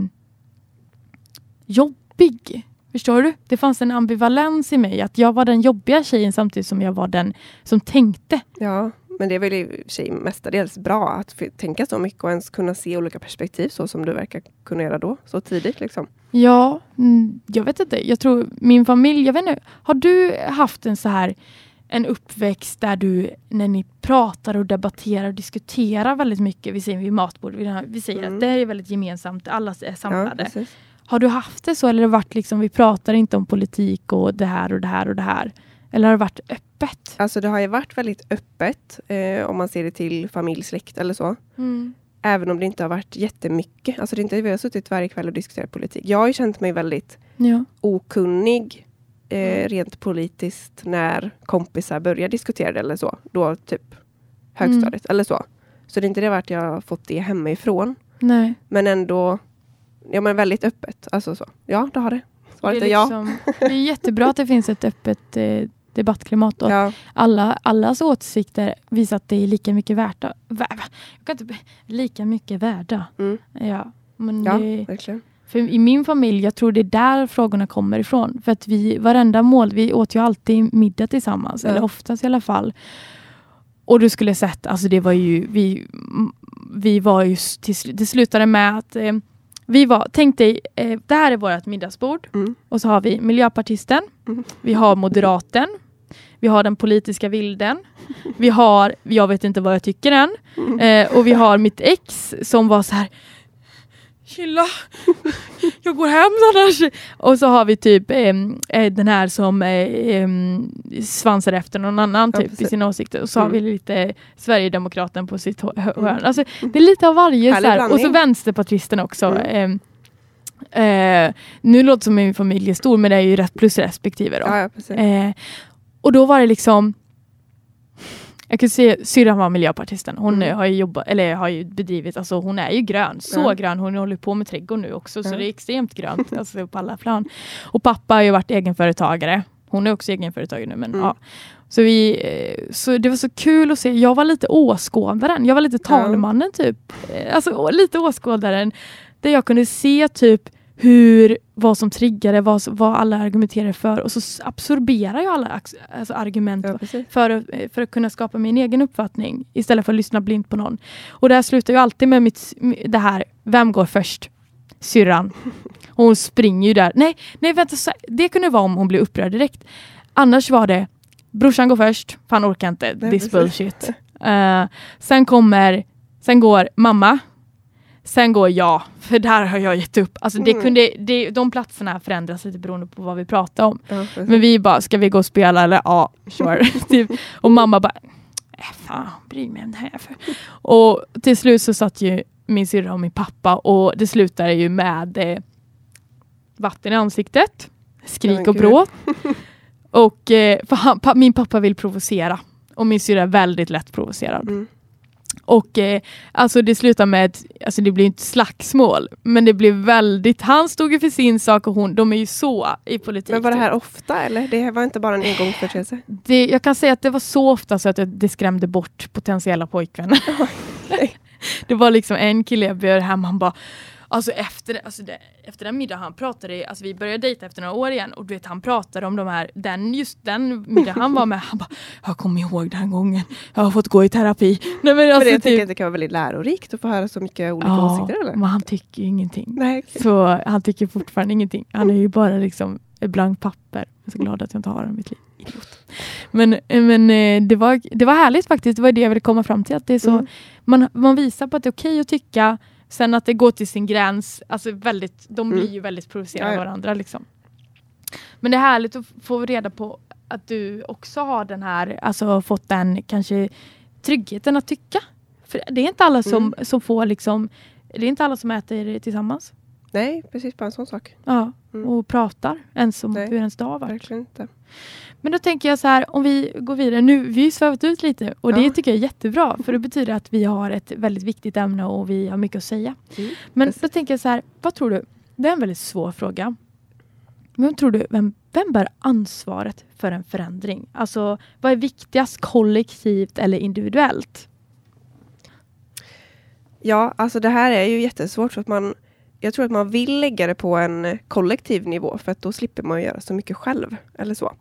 jobbig. Förstår du? Det fanns en ambivalens i mig att jag var den jobbiga tjejen samtidigt som jag var den som tänkte. Ja, men det är väl i och för sig mestadels bra att tänka så mycket och ens kunna se olika perspektiv så som du verkar kunna göra då, så tidigt. Liksom. Ja, mm, jag vet inte. Jag tror min familj, jag vet inte. Har du haft en så här en uppväxt där du, när ni pratar och debatterar och diskuterar väldigt mycket, vi säger vid matbord, vi, säger Mm. att det är väldigt gemensamt, alla är Ja, samlade. precis. har du haft det så eller har det varit liksom, vi pratar inte om politik och det här och det här och det här? Eller har det varit öppet? Alltså det har ju varit väldigt öppet eh, om man ser det till familj, släkt eller så. Även om det inte har varit jättemycket. Alltså det är inte, vi har suttit varje kväll och diskuterat politik. Jag har ju känt mig väldigt Ja. okunnig eh, Mm. rent politiskt när kompisar börjar diskutera det eller så. Då typ högstadiet eller så. Så det är inte det vart jag har fått det hemifrån. Nej. Men ändå ja, men väldigt öppet. Alltså så. Ja, det har det. Svaret det, är, är ja. liksom, det är jättebra att det finns ett öppet eh, debattklimat och ja. alla, allas åsikter visar att det är lika mycket värt. Vä, jag kan inte, lika mycket värda. Mm. Ja, men Ja, det, verkligen. För I min familj, jag tror det är där frågorna kommer ifrån. För att vi, varenda mål, vi åt ju alltid middag tillsammans. Ja. Eller oftast i alla fall. Och du skulle sett, alltså det var ju, vi, vi var ju till det slutade med att eh, vi var, tänk dig, eh, det här är vårt middagsbord. Mm. Och så har vi miljöpartisten, Mm. vi har moderaten, vi har den politiska vilden, vi har, jag vet inte vad jag tycker än, eh, och vi har mitt ex som var så här Chilla, jag går hem annars. Och så har vi typ eh, den här som eh, svansar efter någon annan Ja, typ, i precis. sina åsikter. Och så har Mm. vi lite Sverigedemokraten på sitt hö- hö- Mm. hörn. Alltså, det är lite av varje. Så här. Och så vänsterpartisten också. Mm. Eh, nu låter det som min familj är stor men det är ju rätt plus respektive. Då. Ja, ja. Eh, och då var det liksom jag kan se syrran var miljöpartisten. Hon Mm. har ju jobbat, eller har ju bedrivit, alltså hon är ju grön. Så Ja. grön. Hon håller på med trädgård nu också så det är extremt grönt alltså på alla plan. Och pappa har ju varit egenföretagare. Hon är också egenföretagare nu. Men, Mm. ja. så, vi, eh, så det var så kul att se. Jag var lite åskådaren. Jag var lite talmannen typ. Eh, Alltså lite åskådaren. Där jag kunde se typ hur, vad som triggade, vad, som- vad alla argumenterade för och så absorberar jag alla alltså argument Ja, för, att- för att kunna skapa min egen uppfattning istället för att lyssna blint på någon. Och det här slutar ju alltid med mitt, det här, vem går först? Syrran. Hon springer ju där. Nej, nej vänta, det kunde vara om hon blev upprörd direkt. Annars var det, brorsan går först, för han orkar inte, Nej, this precis. bullshit. Eh, sen kommer, sen går mamma, sen går jag, för där har jag gett upp. Alltså det Mm. kunde, det, de platserna förändras lite beroende på vad vi pratar om. Ja. Men vi bara, ska vi gå och spela eller ja, sure. typ. Och mamma bara, äh, fan bryr mig om det här för. Och till slut så satt ju min syrra och min pappa och det slutade ju med eh, vatten i ansiktet, skrik och bråk. och eh, för han, pa, min pappa vill provocera och min syrra är väldigt lätt provocerad. Mm. Och eh, alltså det slutar med, ett, alltså det blir inte slagsmål, men det blir väldigt, han stod ju för sin sak och hon, de är ju så i politik. Men var det typ. här ofta eller? Det var inte bara en engångsföreteelse? det, jag kan säga att det var så ofta så att det- skrämde bort potentiella pojkvänner. det var liksom en kille jag bjöd hem, han bara Alltså efter, alltså det, efter den middagen han pratade, alltså vi började dejta efter några år igen och du vet han pratade om de här, den, just den middagen han var med, han bara Jag kommer ihåg den gången, jag har fått gå i terapi. Nej, men alltså, jag tänker typ, att det kan vara väldigt lärorikt att få höra så mycket olika ja, åsikter eller? men han tycker ingenting. Nej, okej. Så han tycker fortfarande ingenting. Han är ju bara liksom ett blankt papper. Jag är så glad att jag inte har honom i mitt liv. Idiot. Men, men eh, det, var, det var härligt faktiskt. Det var det jag ville komma fram till. Att det är så, Mm. man, man visar på att det är okej att tycka. Sen att det går till sin gräns. Alltså väldigt, de blir Mm. ju väldigt provocerade Ja, ja. av varandra. Liksom. Men det är härligt att få reda på att du också har den här, alltså fått den kanske tryggheten att tycka. För det är inte alla som, Mm. som får liksom, det är inte alla som äter tillsammans. Nej, precis bara en sån sak. Ja, Mm. och pratar ens om Nej. hur ens dag varit. Verkligen inte. Men då tänker jag så här, om vi går vidare nu, vi har ju svävat ut lite och det Ja. tycker jag är jättebra för det betyder att vi har ett väldigt viktigt ämne och vi har mycket att säga. Mm. Men Precis. då tänker jag så här, vad tror du? Det är en väldigt svår fråga. Men tror du, vem, vem bär ansvaret för en förändring? Alltså, vad är viktigast, kollektivt eller individuellt? Ja, alltså det här är ju jättesvårt för att man jag tror att man vill lägga det på en kollektiv nivå för att då slipper man göra så mycket själv. Eller så.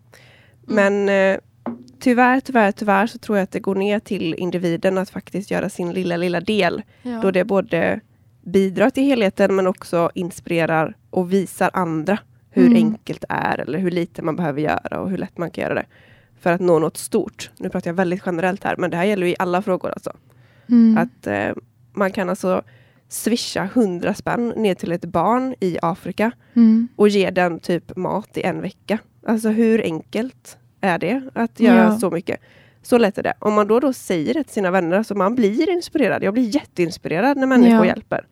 Men eh, tyvärr, tyvärr, tyvärr så tror jag att det går ner till individen att faktiskt göra sin lilla, lilla del. Ja. Då det både bidrar till helheten men också inspirerar och visar andra hur Mm. enkelt det är eller hur lite man behöver göra och hur lätt man kan göra det. För att nå något stort. Nu pratar jag väldigt generellt här men det här gäller i alla frågor. Alltså. Mm. Att eh, man kan alltså swisha 100 spänn ner till ett barn i Afrika Mm. och ge den typ mat i en vecka. Alltså hur enkelt är det att göra Ja. så mycket? Så lätt är det. Om man då, då säger det till sina vänner, alltså man blir inspirerad. Jag blir jätteinspirerad när människor Ja. hjälper.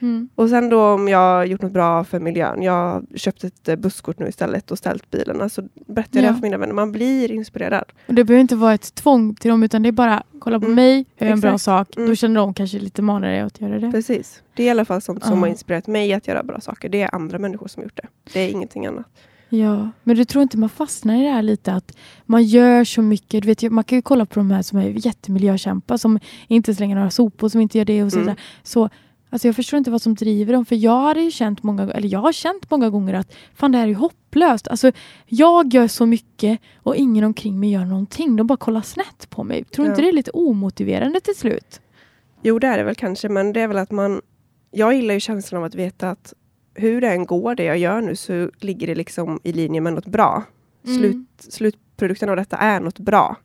Mm. Och sen då om jag har gjort något bra för miljön. Jag har köpt ett eh, busskort nu istället och ställt bilen. Alltså berättar jag Ja. det för mina vänner. Man blir inspirerad. Och det behöver inte vara ett tvång till dem utan det är bara kolla på Mm. mig, jag gör en bra sak. Mm. Då känner de kanske lite manare att göra det. Precis. Det är i alla fall sånt som Ja. har inspirerat mig att göra bra saker. Det är andra människor som har gjort det. Det är ingenting annat. Ja, men du tror inte man fastnar i det här lite att man gör så mycket. Du vet, man kan ju kolla på de här som är jättemiljökämpar som inte slänger några sopor, som inte gör det och så Mm. Så alltså jag förstår inte vad som driver dem. För jag hade ju känt många, eller jag har känt många gånger att fan det här är hopplöst. Alltså jag gör så mycket och ingen omkring mig gör någonting. De bara kollar snett på mig. Tror inte Ja. det är lite omotiverande till slut? Jo, det är det väl kanske, men det är väl att man... Jag gillar ju känslan av att veta att hur det än går, det jag gör nu, så ligger det liksom i linje med något bra. Mm. Slut, slutprodukten av detta är något bra.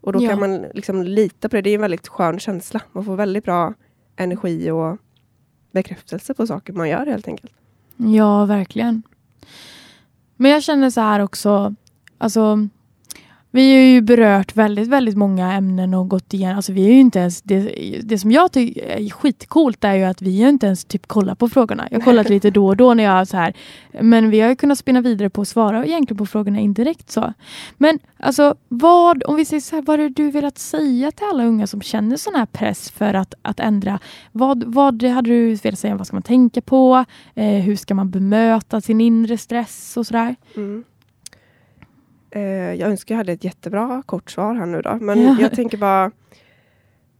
Och då Ja. kan man liksom lita på det. Det är en väldigt skön känsla. Man får väldigt bra energi och bekräftelse på saker man gör helt enkelt. Ja, verkligen. Men jag känner så här också, alltså vi har ju berört väldigt, väldigt många ämnen och gått igenom, alltså vi är inte ens, det, det som jag tycker är skitcoolt är ju att vi har inte ens typ kollat på frågorna. Jag har kollat lite då och då när jag så här, men vi har ju kunnat spinna vidare på att svara egentligen på frågorna indirekt så. Men alltså vad, om vi säger så här, vad det du velat säga till alla unga som känner sån här press för att, att ändra? Vad, vad hade du velat säga, vad ska man tänka på? Eh, hur ska man bemöta sin inre stress och sådär? Mm. Eh, jag önskar jag hade ett jättebra kort svar här nu då. Men Ja. jag tänker bara.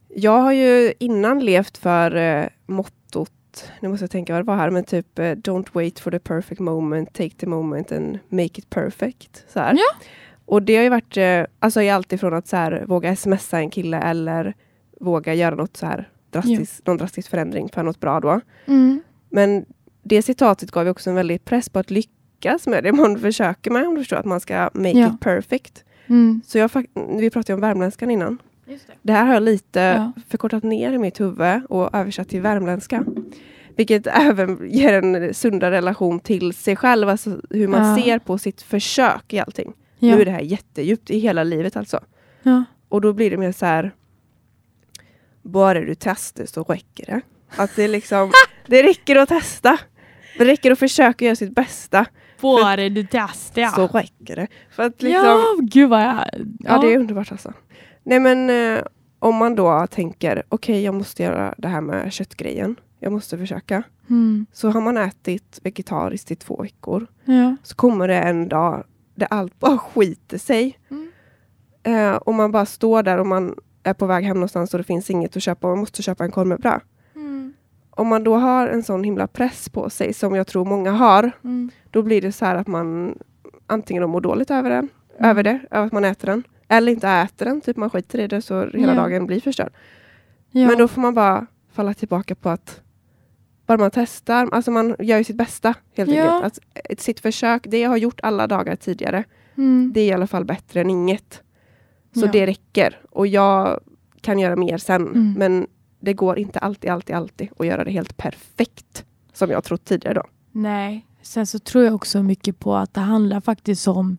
Jag har ju innan levt för eh, mottot, nu måste jag tänka vad det var här, men typ eh, Don't wait for the perfect moment, take the moment and make it perfect. Så här. Ja. Och det har ju varit, eh, alltså i allt ifrån att så här, våga smsa en kille eller våga göra något så här drastiskt, någon drastisk förändring för något bra då. Mm. Men det citatet gav ju också en väldig press på att lyckas med det man försöker med. Om du förstår att man ska make Ja. it perfect. Mm. Så jag, vi pratade om värmländskan innan. Just det. Det här har jag lite Ja. förkortat ner i mitt huvud och översatt till värmländska. Vilket även ger en sundare relation till sig själv. Alltså hur man Ja. ser på sitt försök i allting. Ja. Nu är det här jättedjupt i hela livet alltså. Ja. Och då blir det mer så här. Bara du testar så räcker det. Att det liksom, det räcker att testa. Det räcker att försöka göra sitt bästa. Bara du testar. Så räcker det. För att liksom, Ja, gud vad jag... ja. det är underbart alltså. Nej men eh, om man då tänker, okej jag måste göra det här med köttgrejen. Jag måste försöka. Mm. Så har man ätit vegetariskt i två veckor. Ja. Så kommer det en dag där allt bara skiter sig. Mm. Eh, och man bara står där och man är på väg hem någonstans och det finns inget att köpa man måste köpa en korv med bröd. Om man då har en sån himla press på sig som jag tror många har. Mm. Då blir det så här att man antingen då mår dåligt över, den, Mm. över det, över att man äter den. Eller inte äter den, typ man skiter i det så hela Ja. dagen blir förstörd. Ja. Men då får man bara falla tillbaka på att bara man testar, alltså man gör ju sitt bästa helt Ja. enkelt. Att, ett, sitt försök, det jag har gjort alla dagar tidigare, mm. det är i alla fall bättre än inget. Så det räcker. Och jag kan göra mer sen. Mm. Men det går inte alltid, alltid, alltid att göra det helt perfekt. Som jag trott tidigare då. Nej, sen så tror jag också mycket på att det handlar faktiskt om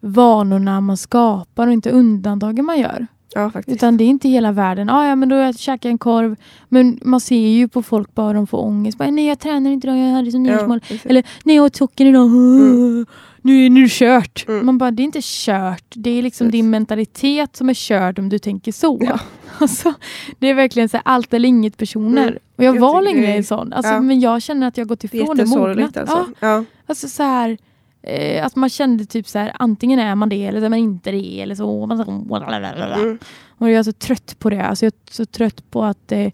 vanorna man skapar och inte undantagen man gör. Ja, faktiskt. Utan det är inte hela världen. Ah, ja, men då jag käkar en korv. Men man ser ju på folk bara de får ångest. Bara, Nej, jag tränar inte idag. Jag hade ja, nyårsmål. precis. Eller nej, jag åt socker idag. Mm. Nu, är- nu det kört. Mm. Man bara, det är inte kört. Det är liksom Precis. din mentalitet som är körd om du tänker så. Ja. Alltså, det är verkligen så här, allt eller inget personer. Mm. Och jag, Jag var tycker länge det är- en sån. Alltså, ja. Men jag känner att jag gått ifrån det mognat. alltså. Ja, Ja. alltså så här, eh, att man kände typ så här, antingen är man det eller så är man inte det. Eller så. Mm. Och jag är så trött på det. Alltså jag är så trött på att eh,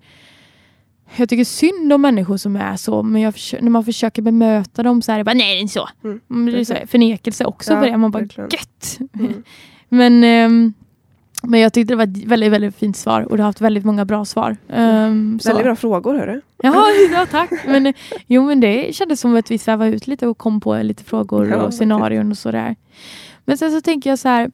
jag tycker synd om människor som är så. Men jag försö- när man försöker bemöta dem så är det bara nej det är inte så. Mm. Mm, det är så här, förnekelse också Ja, på det. Man bara verkligen. gött. Mm. Men, ehm, men jag tyckte det var ett väldigt, väldigt fint svar och du har haft väldigt många bra svar. Um. Väldigt bra frågor hörru. Jaha, ja, tack. Men, eh, jo men det kändes som att vi svävade ut lite och kom på lite frågor Ja, och scenarion och sådär. Men sen så tänker jag så här.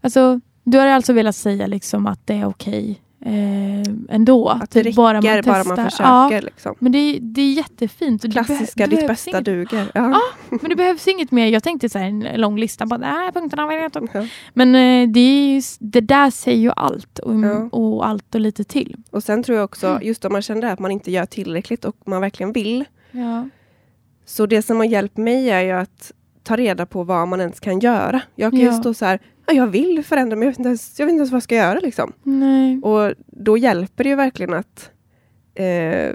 Alltså, du har alltså velat säga liksom att det är okej eh, ändå. Att det Typ räcker bara bara man, man, testar. försöker. Ja, Liksom. men det, är- det är jättefint. och det Klassiska, behö- ditt bästa inget, duger. Ja. Men det behövs inget mer. Jag tänkte så här, en lång lista de här punkterna. vill jag. Ja. Men eh, det, är ju, det där säger ju allt och, Ja. och allt och lite till. Och sen tror jag också, Mm. just om man känner att man inte gör tillräckligt och man verkligen vill. Ja. Så det som har hjälpt mig är ju att ta reda på vad man ens kan göra. Jag kan ju Ja. stå så här, ja, jag vill förändra men jag vet, inte ens, jag vet inte ens vad jag ska göra. Liksom. Nej. Och då hjälper det ju verkligen att eh,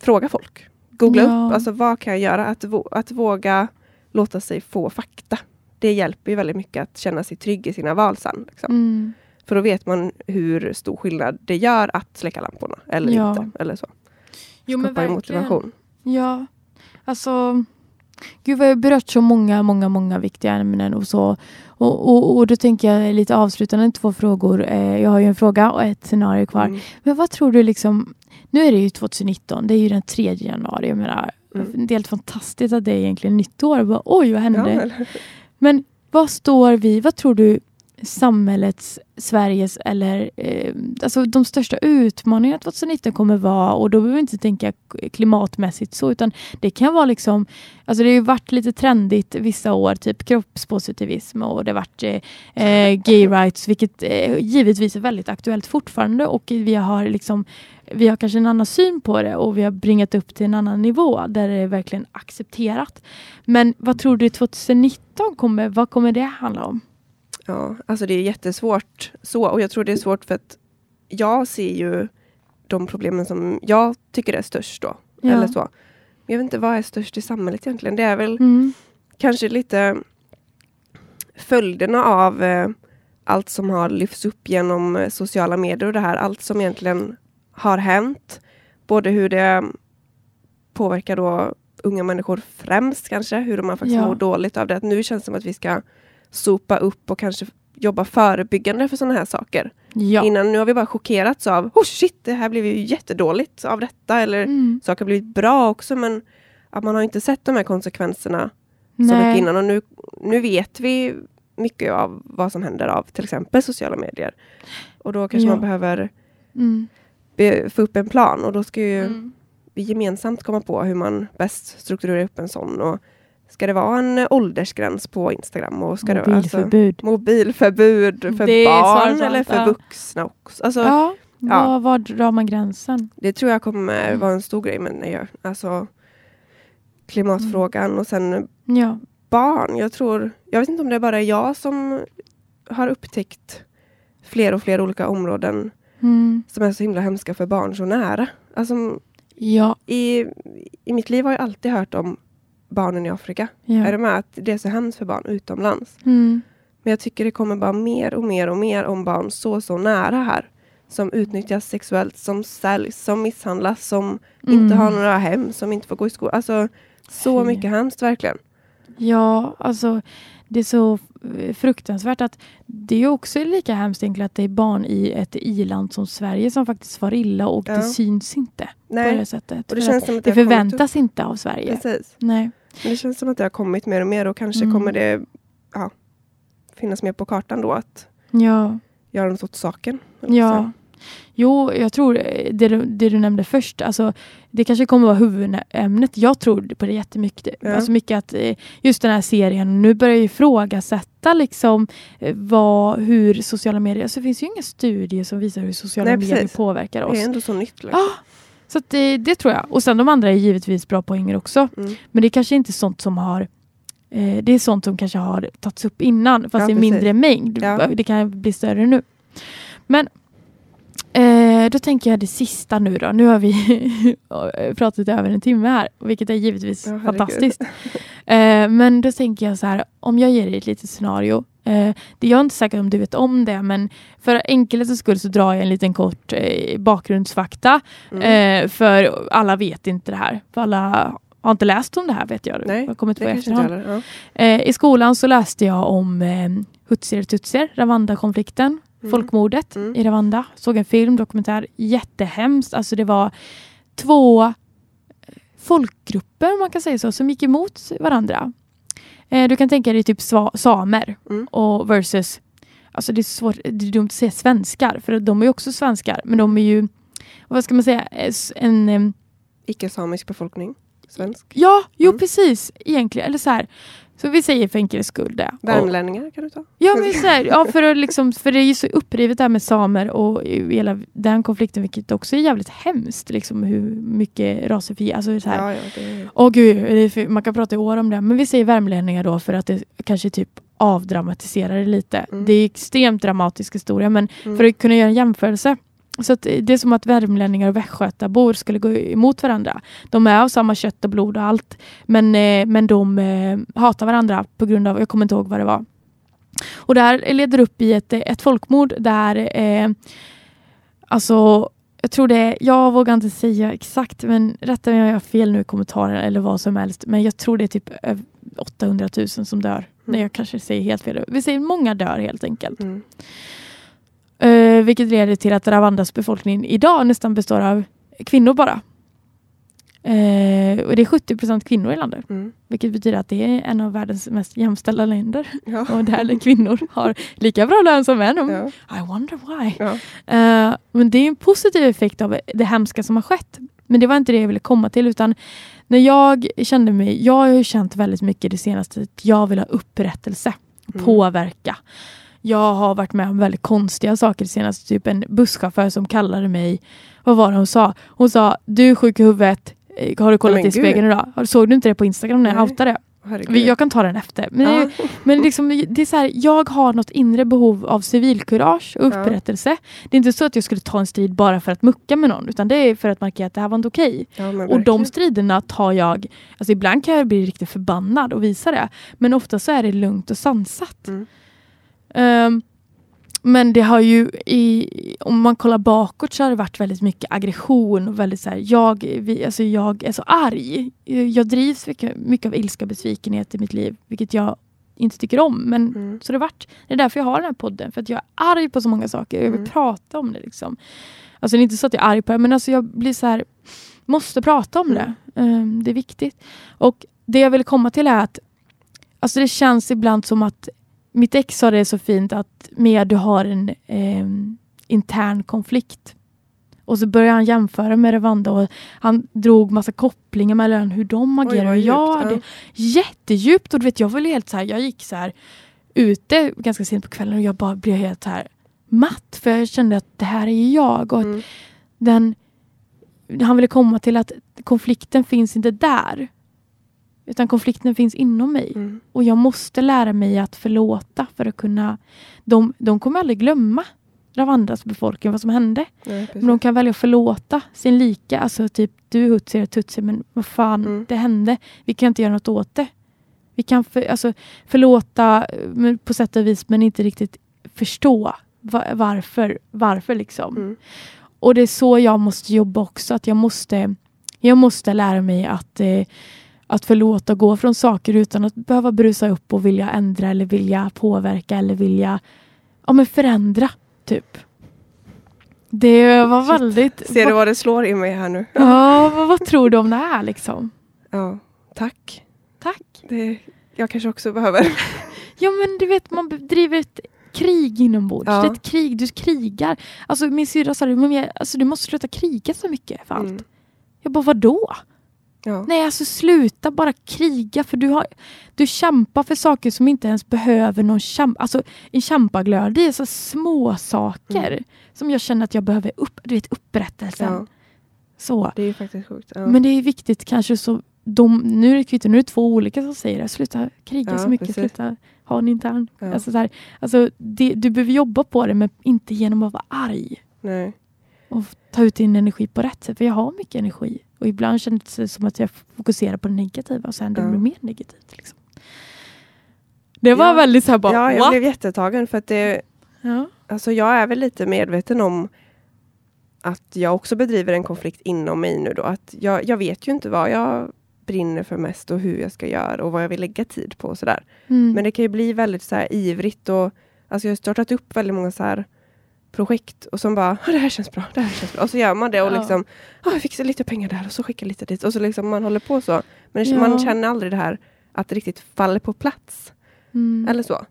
fråga folk. Googla Ja. upp, alltså vad kan jag göra? Att, att våga låta sig få fakta. Det hjälper ju väldigt mycket att känna sig trygg i sina val sen. Liksom. Mm. För då vet man hur stor skillnad det gör att släcka lamporna eller Ja. inte. Eller så. Jo, men ju verkligen. motivation. Ja, alltså Gud vad jag har berört så många, många, många viktiga ämnen och så. Och, och, och då tänker jag lite avslutande två frågor. Eh, jag har ju en fråga och ett scenario kvar. Mm. Men vad tror du liksom, nu är det ju 2019, det är ju den 3 januari. Jag menar, Mm. Det är helt fantastiskt att det är egentligen nytt år. Bara, Oj, vad hände? Ja? Men vad står vi, vad tror du samhällets, Sveriges eller eh, alltså de största utmaningarna 2019 kommer vara och då behöver vi inte tänka klimatmässigt så utan det kan vara liksom, alltså det har ju varit lite trendigt vissa år, typ kroppspositivism och det har varit eh, eh, gay rights vilket eh, givetvis är väldigt aktuellt fortfarande och vi har liksom vi har kanske en annan syn på det och vi har bringat upp till en annan nivå där det är verkligen accepterat. Men vad tror du 2019 kommer, vad kommer det handla om? Ja, alltså det är jättesvårt så. Och jag tror det är svårt för att jag ser ju de problemen som jag tycker är störst då. Ja. Eller så. Men jag vet inte vad är störst i samhället egentligen. Det är väl Mm. kanske lite följderna av eh, allt som har lyfts upp genom eh, sociala medier och det här, allt som egentligen har hänt. Både hur det påverkar då unga människor främst kanske, hur de har faktiskt Ja. mår dåligt av det. Att nu känns det som att vi ska sopa upp och kanske jobba förebyggande för sådana här saker. Ja. Innan nu har vi bara chockerats av, oh shit, det här blev ju jättedåligt av detta. Eller Mm. saker har blivit bra också men att man har inte sett de här konsekvenserna så mycket Nej. innan. Och nu, nu vet vi mycket av vad som händer av till exempel sociala medier. Och då kanske Ja. man behöver Mm. be, få upp en plan och då ska ju Mm. vi gemensamt komma på hur man bäst strukturerar upp en sån. Och ska det vara en eh, åldersgräns på Instagram? Och ska det, vara- alltså, Mobilförbud. mobilförbud för Det barn eller för ja. vuxna också. Alltså, ja, ja. Var, var drar man gränsen? Det tror jag kommer Mm. vara en stor grej med när jag, alltså klimatfrågan och sen Ja. barn. Jag tror, jag vet inte om det är bara jag som har upptäckt fler och fler olika områden Mm. som är så himla hemska för barn så nära. Alltså, Ja. i, I mitt liv har jag alltid hört om barnen i Afrika. Är ja. det med att det är så hemskt för barn utomlands? Mm. Men jag tycker det kommer bara mer och mer och mer om barn så, så nära här. Som utnyttjas sexuellt, som säljs, som misshandlas, som inte Mm. har några hem, som inte får gå i skolan. Alltså, så mycket hemskt verkligen. Ja, alltså det är så eh, fruktansvärt att det är också lika hemskt egentligen att det är barn i ett i-land som Sverige som faktiskt far illa och Ja. det syns inte på Nej, det sättet. och det För känns som att det förväntas inte av Sverige. Precis. Nej. Men det känns som att det har kommit mer och mer och kanske Mm. kommer det ja, finnas mer på kartan då att Ja. göra något åt saken. Ja. så. Jo, jag tror det du, det du nämnde först, alltså, det kanske kommer vara huvudämnet. Jag tror på det jättemycket. Ja. Alltså mycket att eh, just den här serien, nu börjar jag ifrågasätta liksom, eh, vad, hur sociala medier, alltså, det finns ju inga studier som visar hur sociala Nej, medier påverkar oss. Det är ändå så nytt. Liksom. Ja, så det, det tror jag. Och sen de andra är givetvis bra poänger också. Mm. Men det är kanske inte sånt som har eh, det är sånt som kanske har tagits upp innan fast Ja, i mindre mängd. Ja. Det kan bli större nu. Men eh, då tänker jag det sista nu då. Nu har vi pratat över en timme här, vilket är givetvis herregud. fantastiskt. Eh, men då tänker jag så här, om jag ger dig ett litet scenario. Eh, det jag är inte säker om du vet om det, men för enkelhetens skull så drar jag en liten kort eh, bakgrundsfakta. Mm. Eh, för alla vet inte det här. För alla har inte läst om det här vet jag. Nej, jag kommit på efterhand. Ja. Eh, I skolan så läste jag om eh, Hutsier Tutsier, Rwanda-konflikten, Mm. folkmordet Mm. i Rwanda. Såg en film, dokumentär, jättehemskt. Alltså det var två eh, folkgrupper, man kan säga så, som gick emot varandra. Eh, du kan tänka dig typ samer Mm. och versus, alltså det är svårt, det är dumt att säga svenskar, för de är ju också svenskar, men de är ju, vad ska man säga, eh, en Icke-samisk befolkning. Svensk. Ja, jo Mm. precis. Egentligen. Eller så här. Så vi säger för enkelhetens skull det. Värmlänningar kan du ta. ja, men så här, ja för, att liksom, för det är ju så upprivet där med samer och hela den konflikten, vilket också är jävligt hemskt. Liksom, hur mycket rasifierade... Alltså, så här. Ja, ja, det, Åh gud, det är för, man kan prata i år om det. Men vi säger värmlänningar då för att det kanske typ avdramatiserar det lite. Mm. Det är extremt dramatisk historia men Mm. för att kunna göra en jämförelse. Så att det är som att värmlänningar och västgötabor skulle gå emot varandra. De är av samma kött och blod och allt. Men, eh, men de eh, hatar varandra på grund av, jag kommer inte ihåg vad det var. Och det här leder upp i ett, ett folkmord där eh, alltså jag tror det är, jag vågar inte säga exakt men rätta mig om jag har fel nu i kommentaren eller vad som helst. Men jag tror det är typ över 800 000 som dör. Mm. Nej, jag kanske säger helt fel. Vi säger många dör helt enkelt. mm. Eh, vilket leder till att Rwandas befolkning idag nästan består av kvinnor bara. Eh, och det är 70 procent kvinnor i landet. Mm. Vilket betyder att det är en av världens mest jämställda länder. Ja. Och där kvinnor har lika bra lön som män. Ja. I wonder why. Ja. Eh, men det är en positiv effekt av det hemska som har skett. Men det var inte det jag ville komma till utan när jag kände mig, jag har ju känt väldigt mycket det senaste att jag vill ha upprättelse, Mm. påverka. Jag har varit med om väldigt konstiga saker det senaste, typ en busschaufför som kallade mig, vad var det hon sa? Hon sa, du är sjuk i huvudet, Eh, har du kollat Men i spegeln idag? Såg du inte det på Instagram när jag Nej. outade det? herregud. Jag kan ta den efter. Men, ja. men liksom, det är så här, jag har något inre behov av civilkurage och Ja. upprättelse. Det är inte så att jag skulle ta en strid bara för att mucka med någon, utan det är för att markera att det här var inte okej. ja, Och de striderna tar jag, alltså ibland kan jag bli riktigt förbannad och visa det, men ofta så är det lugnt och sansat. Mm. Ehm, men det har ju, i, om man kollar bakåt så har det varit väldigt mycket aggression och väldigt så här, jag, vi, alltså jag är så arg. Jag drivs mycket, av ilska och besvikenhet i mitt liv, vilket jag inte tycker om. Men Mm. så det har varit. Det är därför jag har den här podden, för att jag är arg på så många saker. Jag vill Mm. prata om det. Liksom. Alltså det är inte så att jag är arg på det, men alltså jag blir så här, måste prata om det. Ehm, det är viktigt. Och det jag vill komma till är att alltså det känns ibland som att mitt ex sa det så fint att Mia, du har en ehm, intern konflikt. Och så började han jämföra med Rwanda och han drog massa kopplingar mellan hur de agerar och jag hade jättedjupt och du vet jag var helt så här, jag gick så här ute ganska sent på kvällen och jag bara blev helt här matt för jag kände att det här är jag och Mm. den han ville komma till att konflikten finns inte där. Utan konflikten finns inom mig. Mm. Och jag måste lära mig att förlåta för att kunna... De, de kommer aldrig glömma Rwandas befolkning, vad som hände. Nej. Men de kan välja att förlåta sin lika. Alltså typ, du är hutsi, är tutsi, men vad fan, Mm. det hände. Vi kan inte göra något åt det. Vi kan för, alltså, förlåta eh, på sätt och vis, men inte riktigt förstå va- varför. Varför liksom. Mm. Och det är så jag måste jobba också. Att jag måste, jag måste lära mig att, eh, att förlåta och gå från saker utan att behöva brusa upp och vilja ändra eller vilja påverka eller vilja ja, men förändra. Typ. Det var Shit. väldigt... Ser du vad det slår i mig här nu? Ja, vad, vad tror du om det här liksom? Ja, tack. Tack. Det, jag kanske också behöver. Ja men du vet man bedriver ett krig inombords. Ja. Det är ett krig, du krigar. Alltså min syrra sa det, "Men jag- alltså, du måste sluta kriga så mycket för allt. Mm. Jag bara vadå? Ja. Nej, alltså sluta bara kriga för du, har, du kämpar för saker som inte ens behöver någon kämpa. Alltså en kämpaglöd, det är så små saker Mm. som jag känner att jag behöver upp, du vet, upprättelsen. ja, Så. det är faktiskt sjukt. Ja. Men det är viktigt kanske så, de, nu är det kvitto, nu är det två olika som säger det. Sluta kriga så mycket, precis. sluta ha en intern. Alltså, så här, alltså, det, du behöver jobba på det men inte genom att vara arg. Nej. och ta ut din energi på rätt sätt. För jag har mycket energi. Och ibland känns det som att jag fokuserar på det negativa och sen det Ja. blir mer negativt. Liksom. Det var Ja. väldigt så här bara, Ja, jag what? blev jättetagen för att det, Ja. alltså jag är väl lite medveten om att jag också bedriver en konflikt inom mig nu då. Att jag, jag vet ju inte vad jag brinner för mest och hur jag ska göra och vad jag vill lägga tid på och sådär. Mm. Men det kan ju bli väldigt så här ivrigt och alltså jag har startat upp väldigt många så här projekt och som bara, "Ah, det här känns bra, det här känns bra. Och så gör man det och Ja. liksom, ah, jag fixar lite pengar där och så skickar lite dit. Och så liksom man håller på så. Men det, Ja. man känner aldrig det här att det riktigt faller på plats. Mm. Eller så.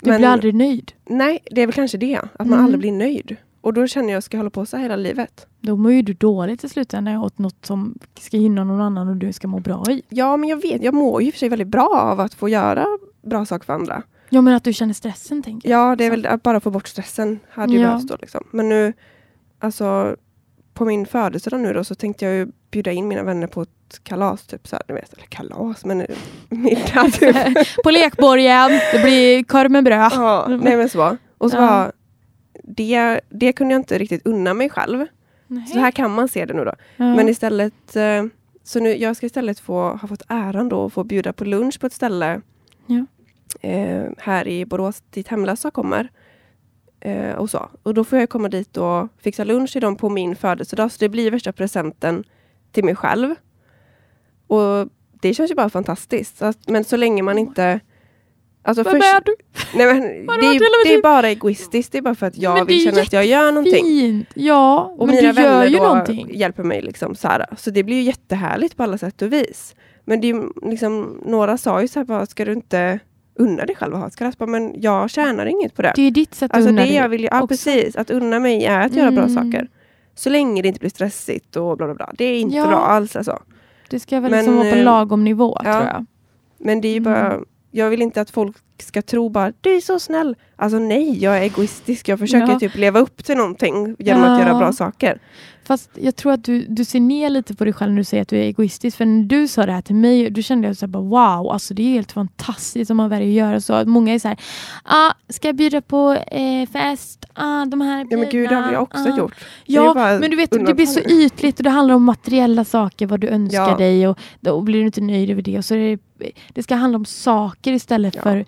du men- blir aldrig nöjd. Nej, det är väl kanske det. Att man Mm. aldrig blir nöjd. Och då känner jag, ska jag hålla på så här hela livet? Då mår ju du dåligt i slutändan åt något som ska gynna någon annan och du ska må bra i. Ja, men jag vet, jag mår ju för sig väldigt bra av att få göra bra saker för andra. Ja men att du känner stressen tänker jag. Ja, det är väl att bara få bort stressen hade ju Ja. behövts då. Liksom. Men nu, alltså på min födelsedag nu då så tänkte jag ju bjuda in mina vänner på ett kalas, typ så här, vet, eller kalas, men eh, middag typ. På lekborgen, det blir korv med bröd. ja, nej men så. Och så Ja. var det, det kunde jag inte riktigt unna mig själv. Nej. Så här kan man se det nu då. ja. Men istället, eh, så nu, jag ska istället få, ha fått äran då att få bjuda på lunch på ett ställe Ja. Eh, här i Borås dit hemlösa kommer. Eh, och, så. och då får jag komma dit och fixa lunch till dem på min födelsedag. Så det blir värsta presenten till mig själv. Och det känns ju bara fantastiskt. Så att, men så länge man inte... Alltså Vad först, är du? nej men, det, är, det är bara egoistiskt. Det är bara för att jag vill känna att jag gör någonting. Fint. Ja, Och men mina du gör ju någonting. hjälper mig. Liksom, så, här. så det blir ju jättehärligt på alla sätt och vis. Men det är, liksom, några sa ju så här, bara, ska du inte unna dig själv att ha ett? Bara, Men jag tjänar inget på det. Det är ditt sätt att Alltså unna det dig jag vill ja, också. precis, att unna mig är att göra bra Mm. saker. Så länge det inte blir stressigt och bla bla bla. Det är inte Ja. bra alls alltså. Det ska väl Men, liksom vara på eh, lagom nivå ja. tror jag. Men det är ju Mm. bara, jag vill inte att folk ska tro bara, du är så snäll. Alltså nej, jag är egoistisk. Jag försöker Ja. typ leva upp till någonting genom att göra bra saker. Fast jag tror att du, du ser ner lite på dig själv när du säger att du är egoistisk. För när du sa det här till mig, då kände jag så här, bara, wow, alltså det är helt fantastiskt om man väljer att göra så. Många är så här, ah, ska jag bjuda på eh, fest? Ah, de här Ja men gud, det har vi också ah. gjort. Ja, men du vet, det blir så ytligt och det handlar om materiella saker, vad du önskar Ja. dig och då blir du inte nöjd över det. Och så det, det ska handla om saker istället Ja. för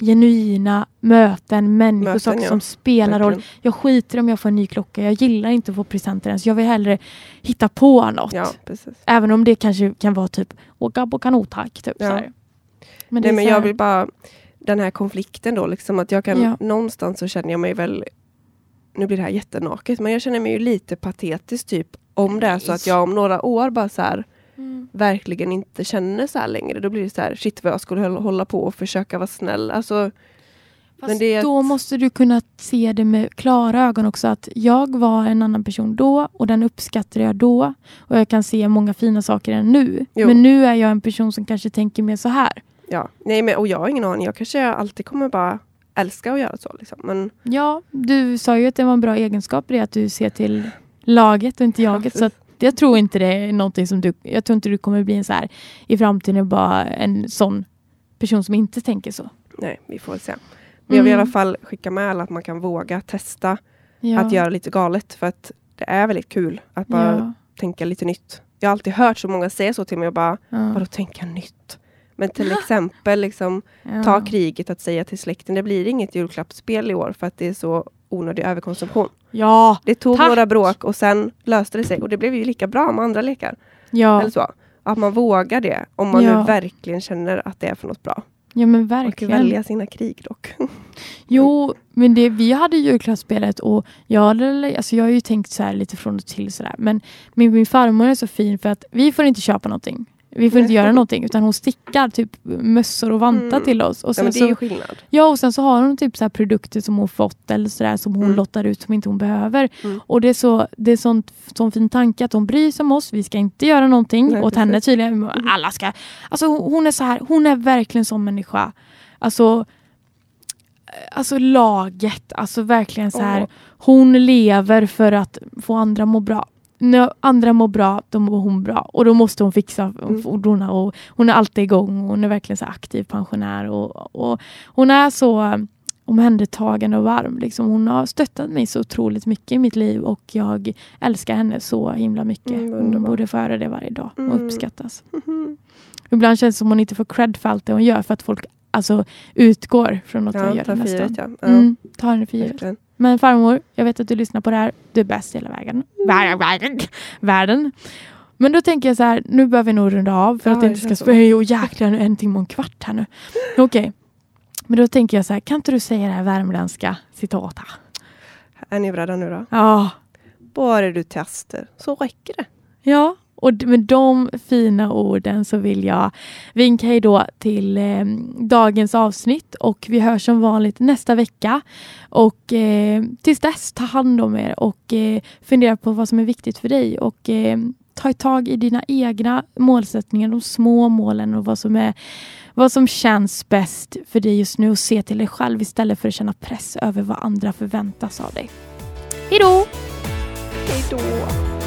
genuina möten, människor, Möten, saker ja. som spelar roll. Verkligen. Jag skiter om jag får en ny klocka, jag gillar inte att få presenter ens. Jag vill hellre hitta på något. Ja. Även om det kanske kan vara typ åka på kanothack. Typ, Ja. Men Nej, men jag vill bara, den här konflikten då, liksom att jag kan, någonstans så känner jag mig väl, nu blir det här jättenaket, men jag känner mig ju lite patetisk typ om det är så att jag om några år bara så här Mm. verkligen inte känner så här längre. Då blir det så här, shit vad jag skulle hålla- på och försöka vara snäll. Alltså, Fast då ett- måste du kunna se det med klara ögon också. Att jag var en annan person då och den uppskattade jag då. Och jag kan se många fina saker än nu. Jo. Men nu är jag en person som kanske tänker mer så här. ja. Nej, men, och jag har ingen aning. Jag kanske alltid kommer bara älska att göra så. Liksom. Men Ja, du sa ju att det var en bra egenskap det att du ser till laget och inte jaget. Så att jag tror inte det är någonting som du... Jag tror inte du kommer bli en så här i framtiden bara en sån person som inte tänker så. nej, vi får väl se. Men jag vill i Mm. alla fall skicka med alla att man kan våga testa Ja. att göra lite galet. För att det är väldigt kul att bara ja. tänka lite nytt. Jag har alltid hört så många säga så till mig och bara, Ja. vadå tänka nytt? Men till exempel liksom, Ja. ta kriget att säga till släkten, det blir inget julklappsspel i år för att det är så onödig överkonsumtion. Ja, Det tog Tack. några bråk och sen löste det sig och det blev ju lika bra med andra lekar. ja. Eller så. Att man vågar det om man Ja. nu verkligen känner att det är för något bra. ja men Och verkligen. välja sina krig dock. Jo, men det, vi hade julklappsspelet och jag, hade, alltså jag har ju tänkt så här lite från och till sådär. Men min, min farmor är så fin för att vi får inte köpa någonting. Vi får inte göra någonting utan hon stickar typ mössor och vantar Mm. till oss. Och Ja, sen men det är ju skillnad. ja, och sen så har hon typ så här produkter som hon fått eller sådär som hon Mm. lottar ut som inte hon behöver. Mm. Och det är så det är sånt, sån fin tanke att hon bryr sig om oss. Vi ska inte göra någonting Nej, åt henne precis. tydligen. Alla ska, alltså hon är så här, hon är verkligen sån människa. Alltså Alltså laget, alltså verkligen så här. Åh. Hon lever för att få andra må bra. När andra mår bra, då mår hon bra. Och då måste hon fixa Mm. fordonen. Och hon är alltid igång. Hon är verkligen så aktiv pensionär. Och, och hon är så omhändertagande och varm. Liksom. Hon har stöttat mig så otroligt mycket i mitt liv. Och jag älskar henne så himla mycket. Mm, hon borde få höra det varje dag och Mm. uppskattas. Mhm. Ibland känns det som hon inte får cred för allt det hon gör. För att folk alltså, utgår från att hon Ja, gör ta det för givet ja. Mm, ta henne för givet. Men farmor, jag vet att du lyssnar på det här. Du är bäst i hela vägen. Världen, världen. Men då tänker jag så här, nu behöver vi nog runda av för Ja, att det inte ska spöa. Jo jäklar, nu en timme och en kvart här nu. Okej. Men då tänker jag så här, kan inte du säga det här värmländska citatet? Är ni beredda nu då? Ja. Bara du testar så räcker det. Ja, och med de fina orden så vill jag vinka hej då till eh, dagens avsnitt och vi hörs som vanligt nästa vecka. Och eh, tills dess, ta hand om er och eh, fundera på vad som är viktigt för dig och eh, ta tag i dina egna målsättningar, de små målen och vad som, är, vad som känns bäst för dig just nu och se till dig själv istället för att känna press över vad andra förväntas av dig. Hej då! Hej då!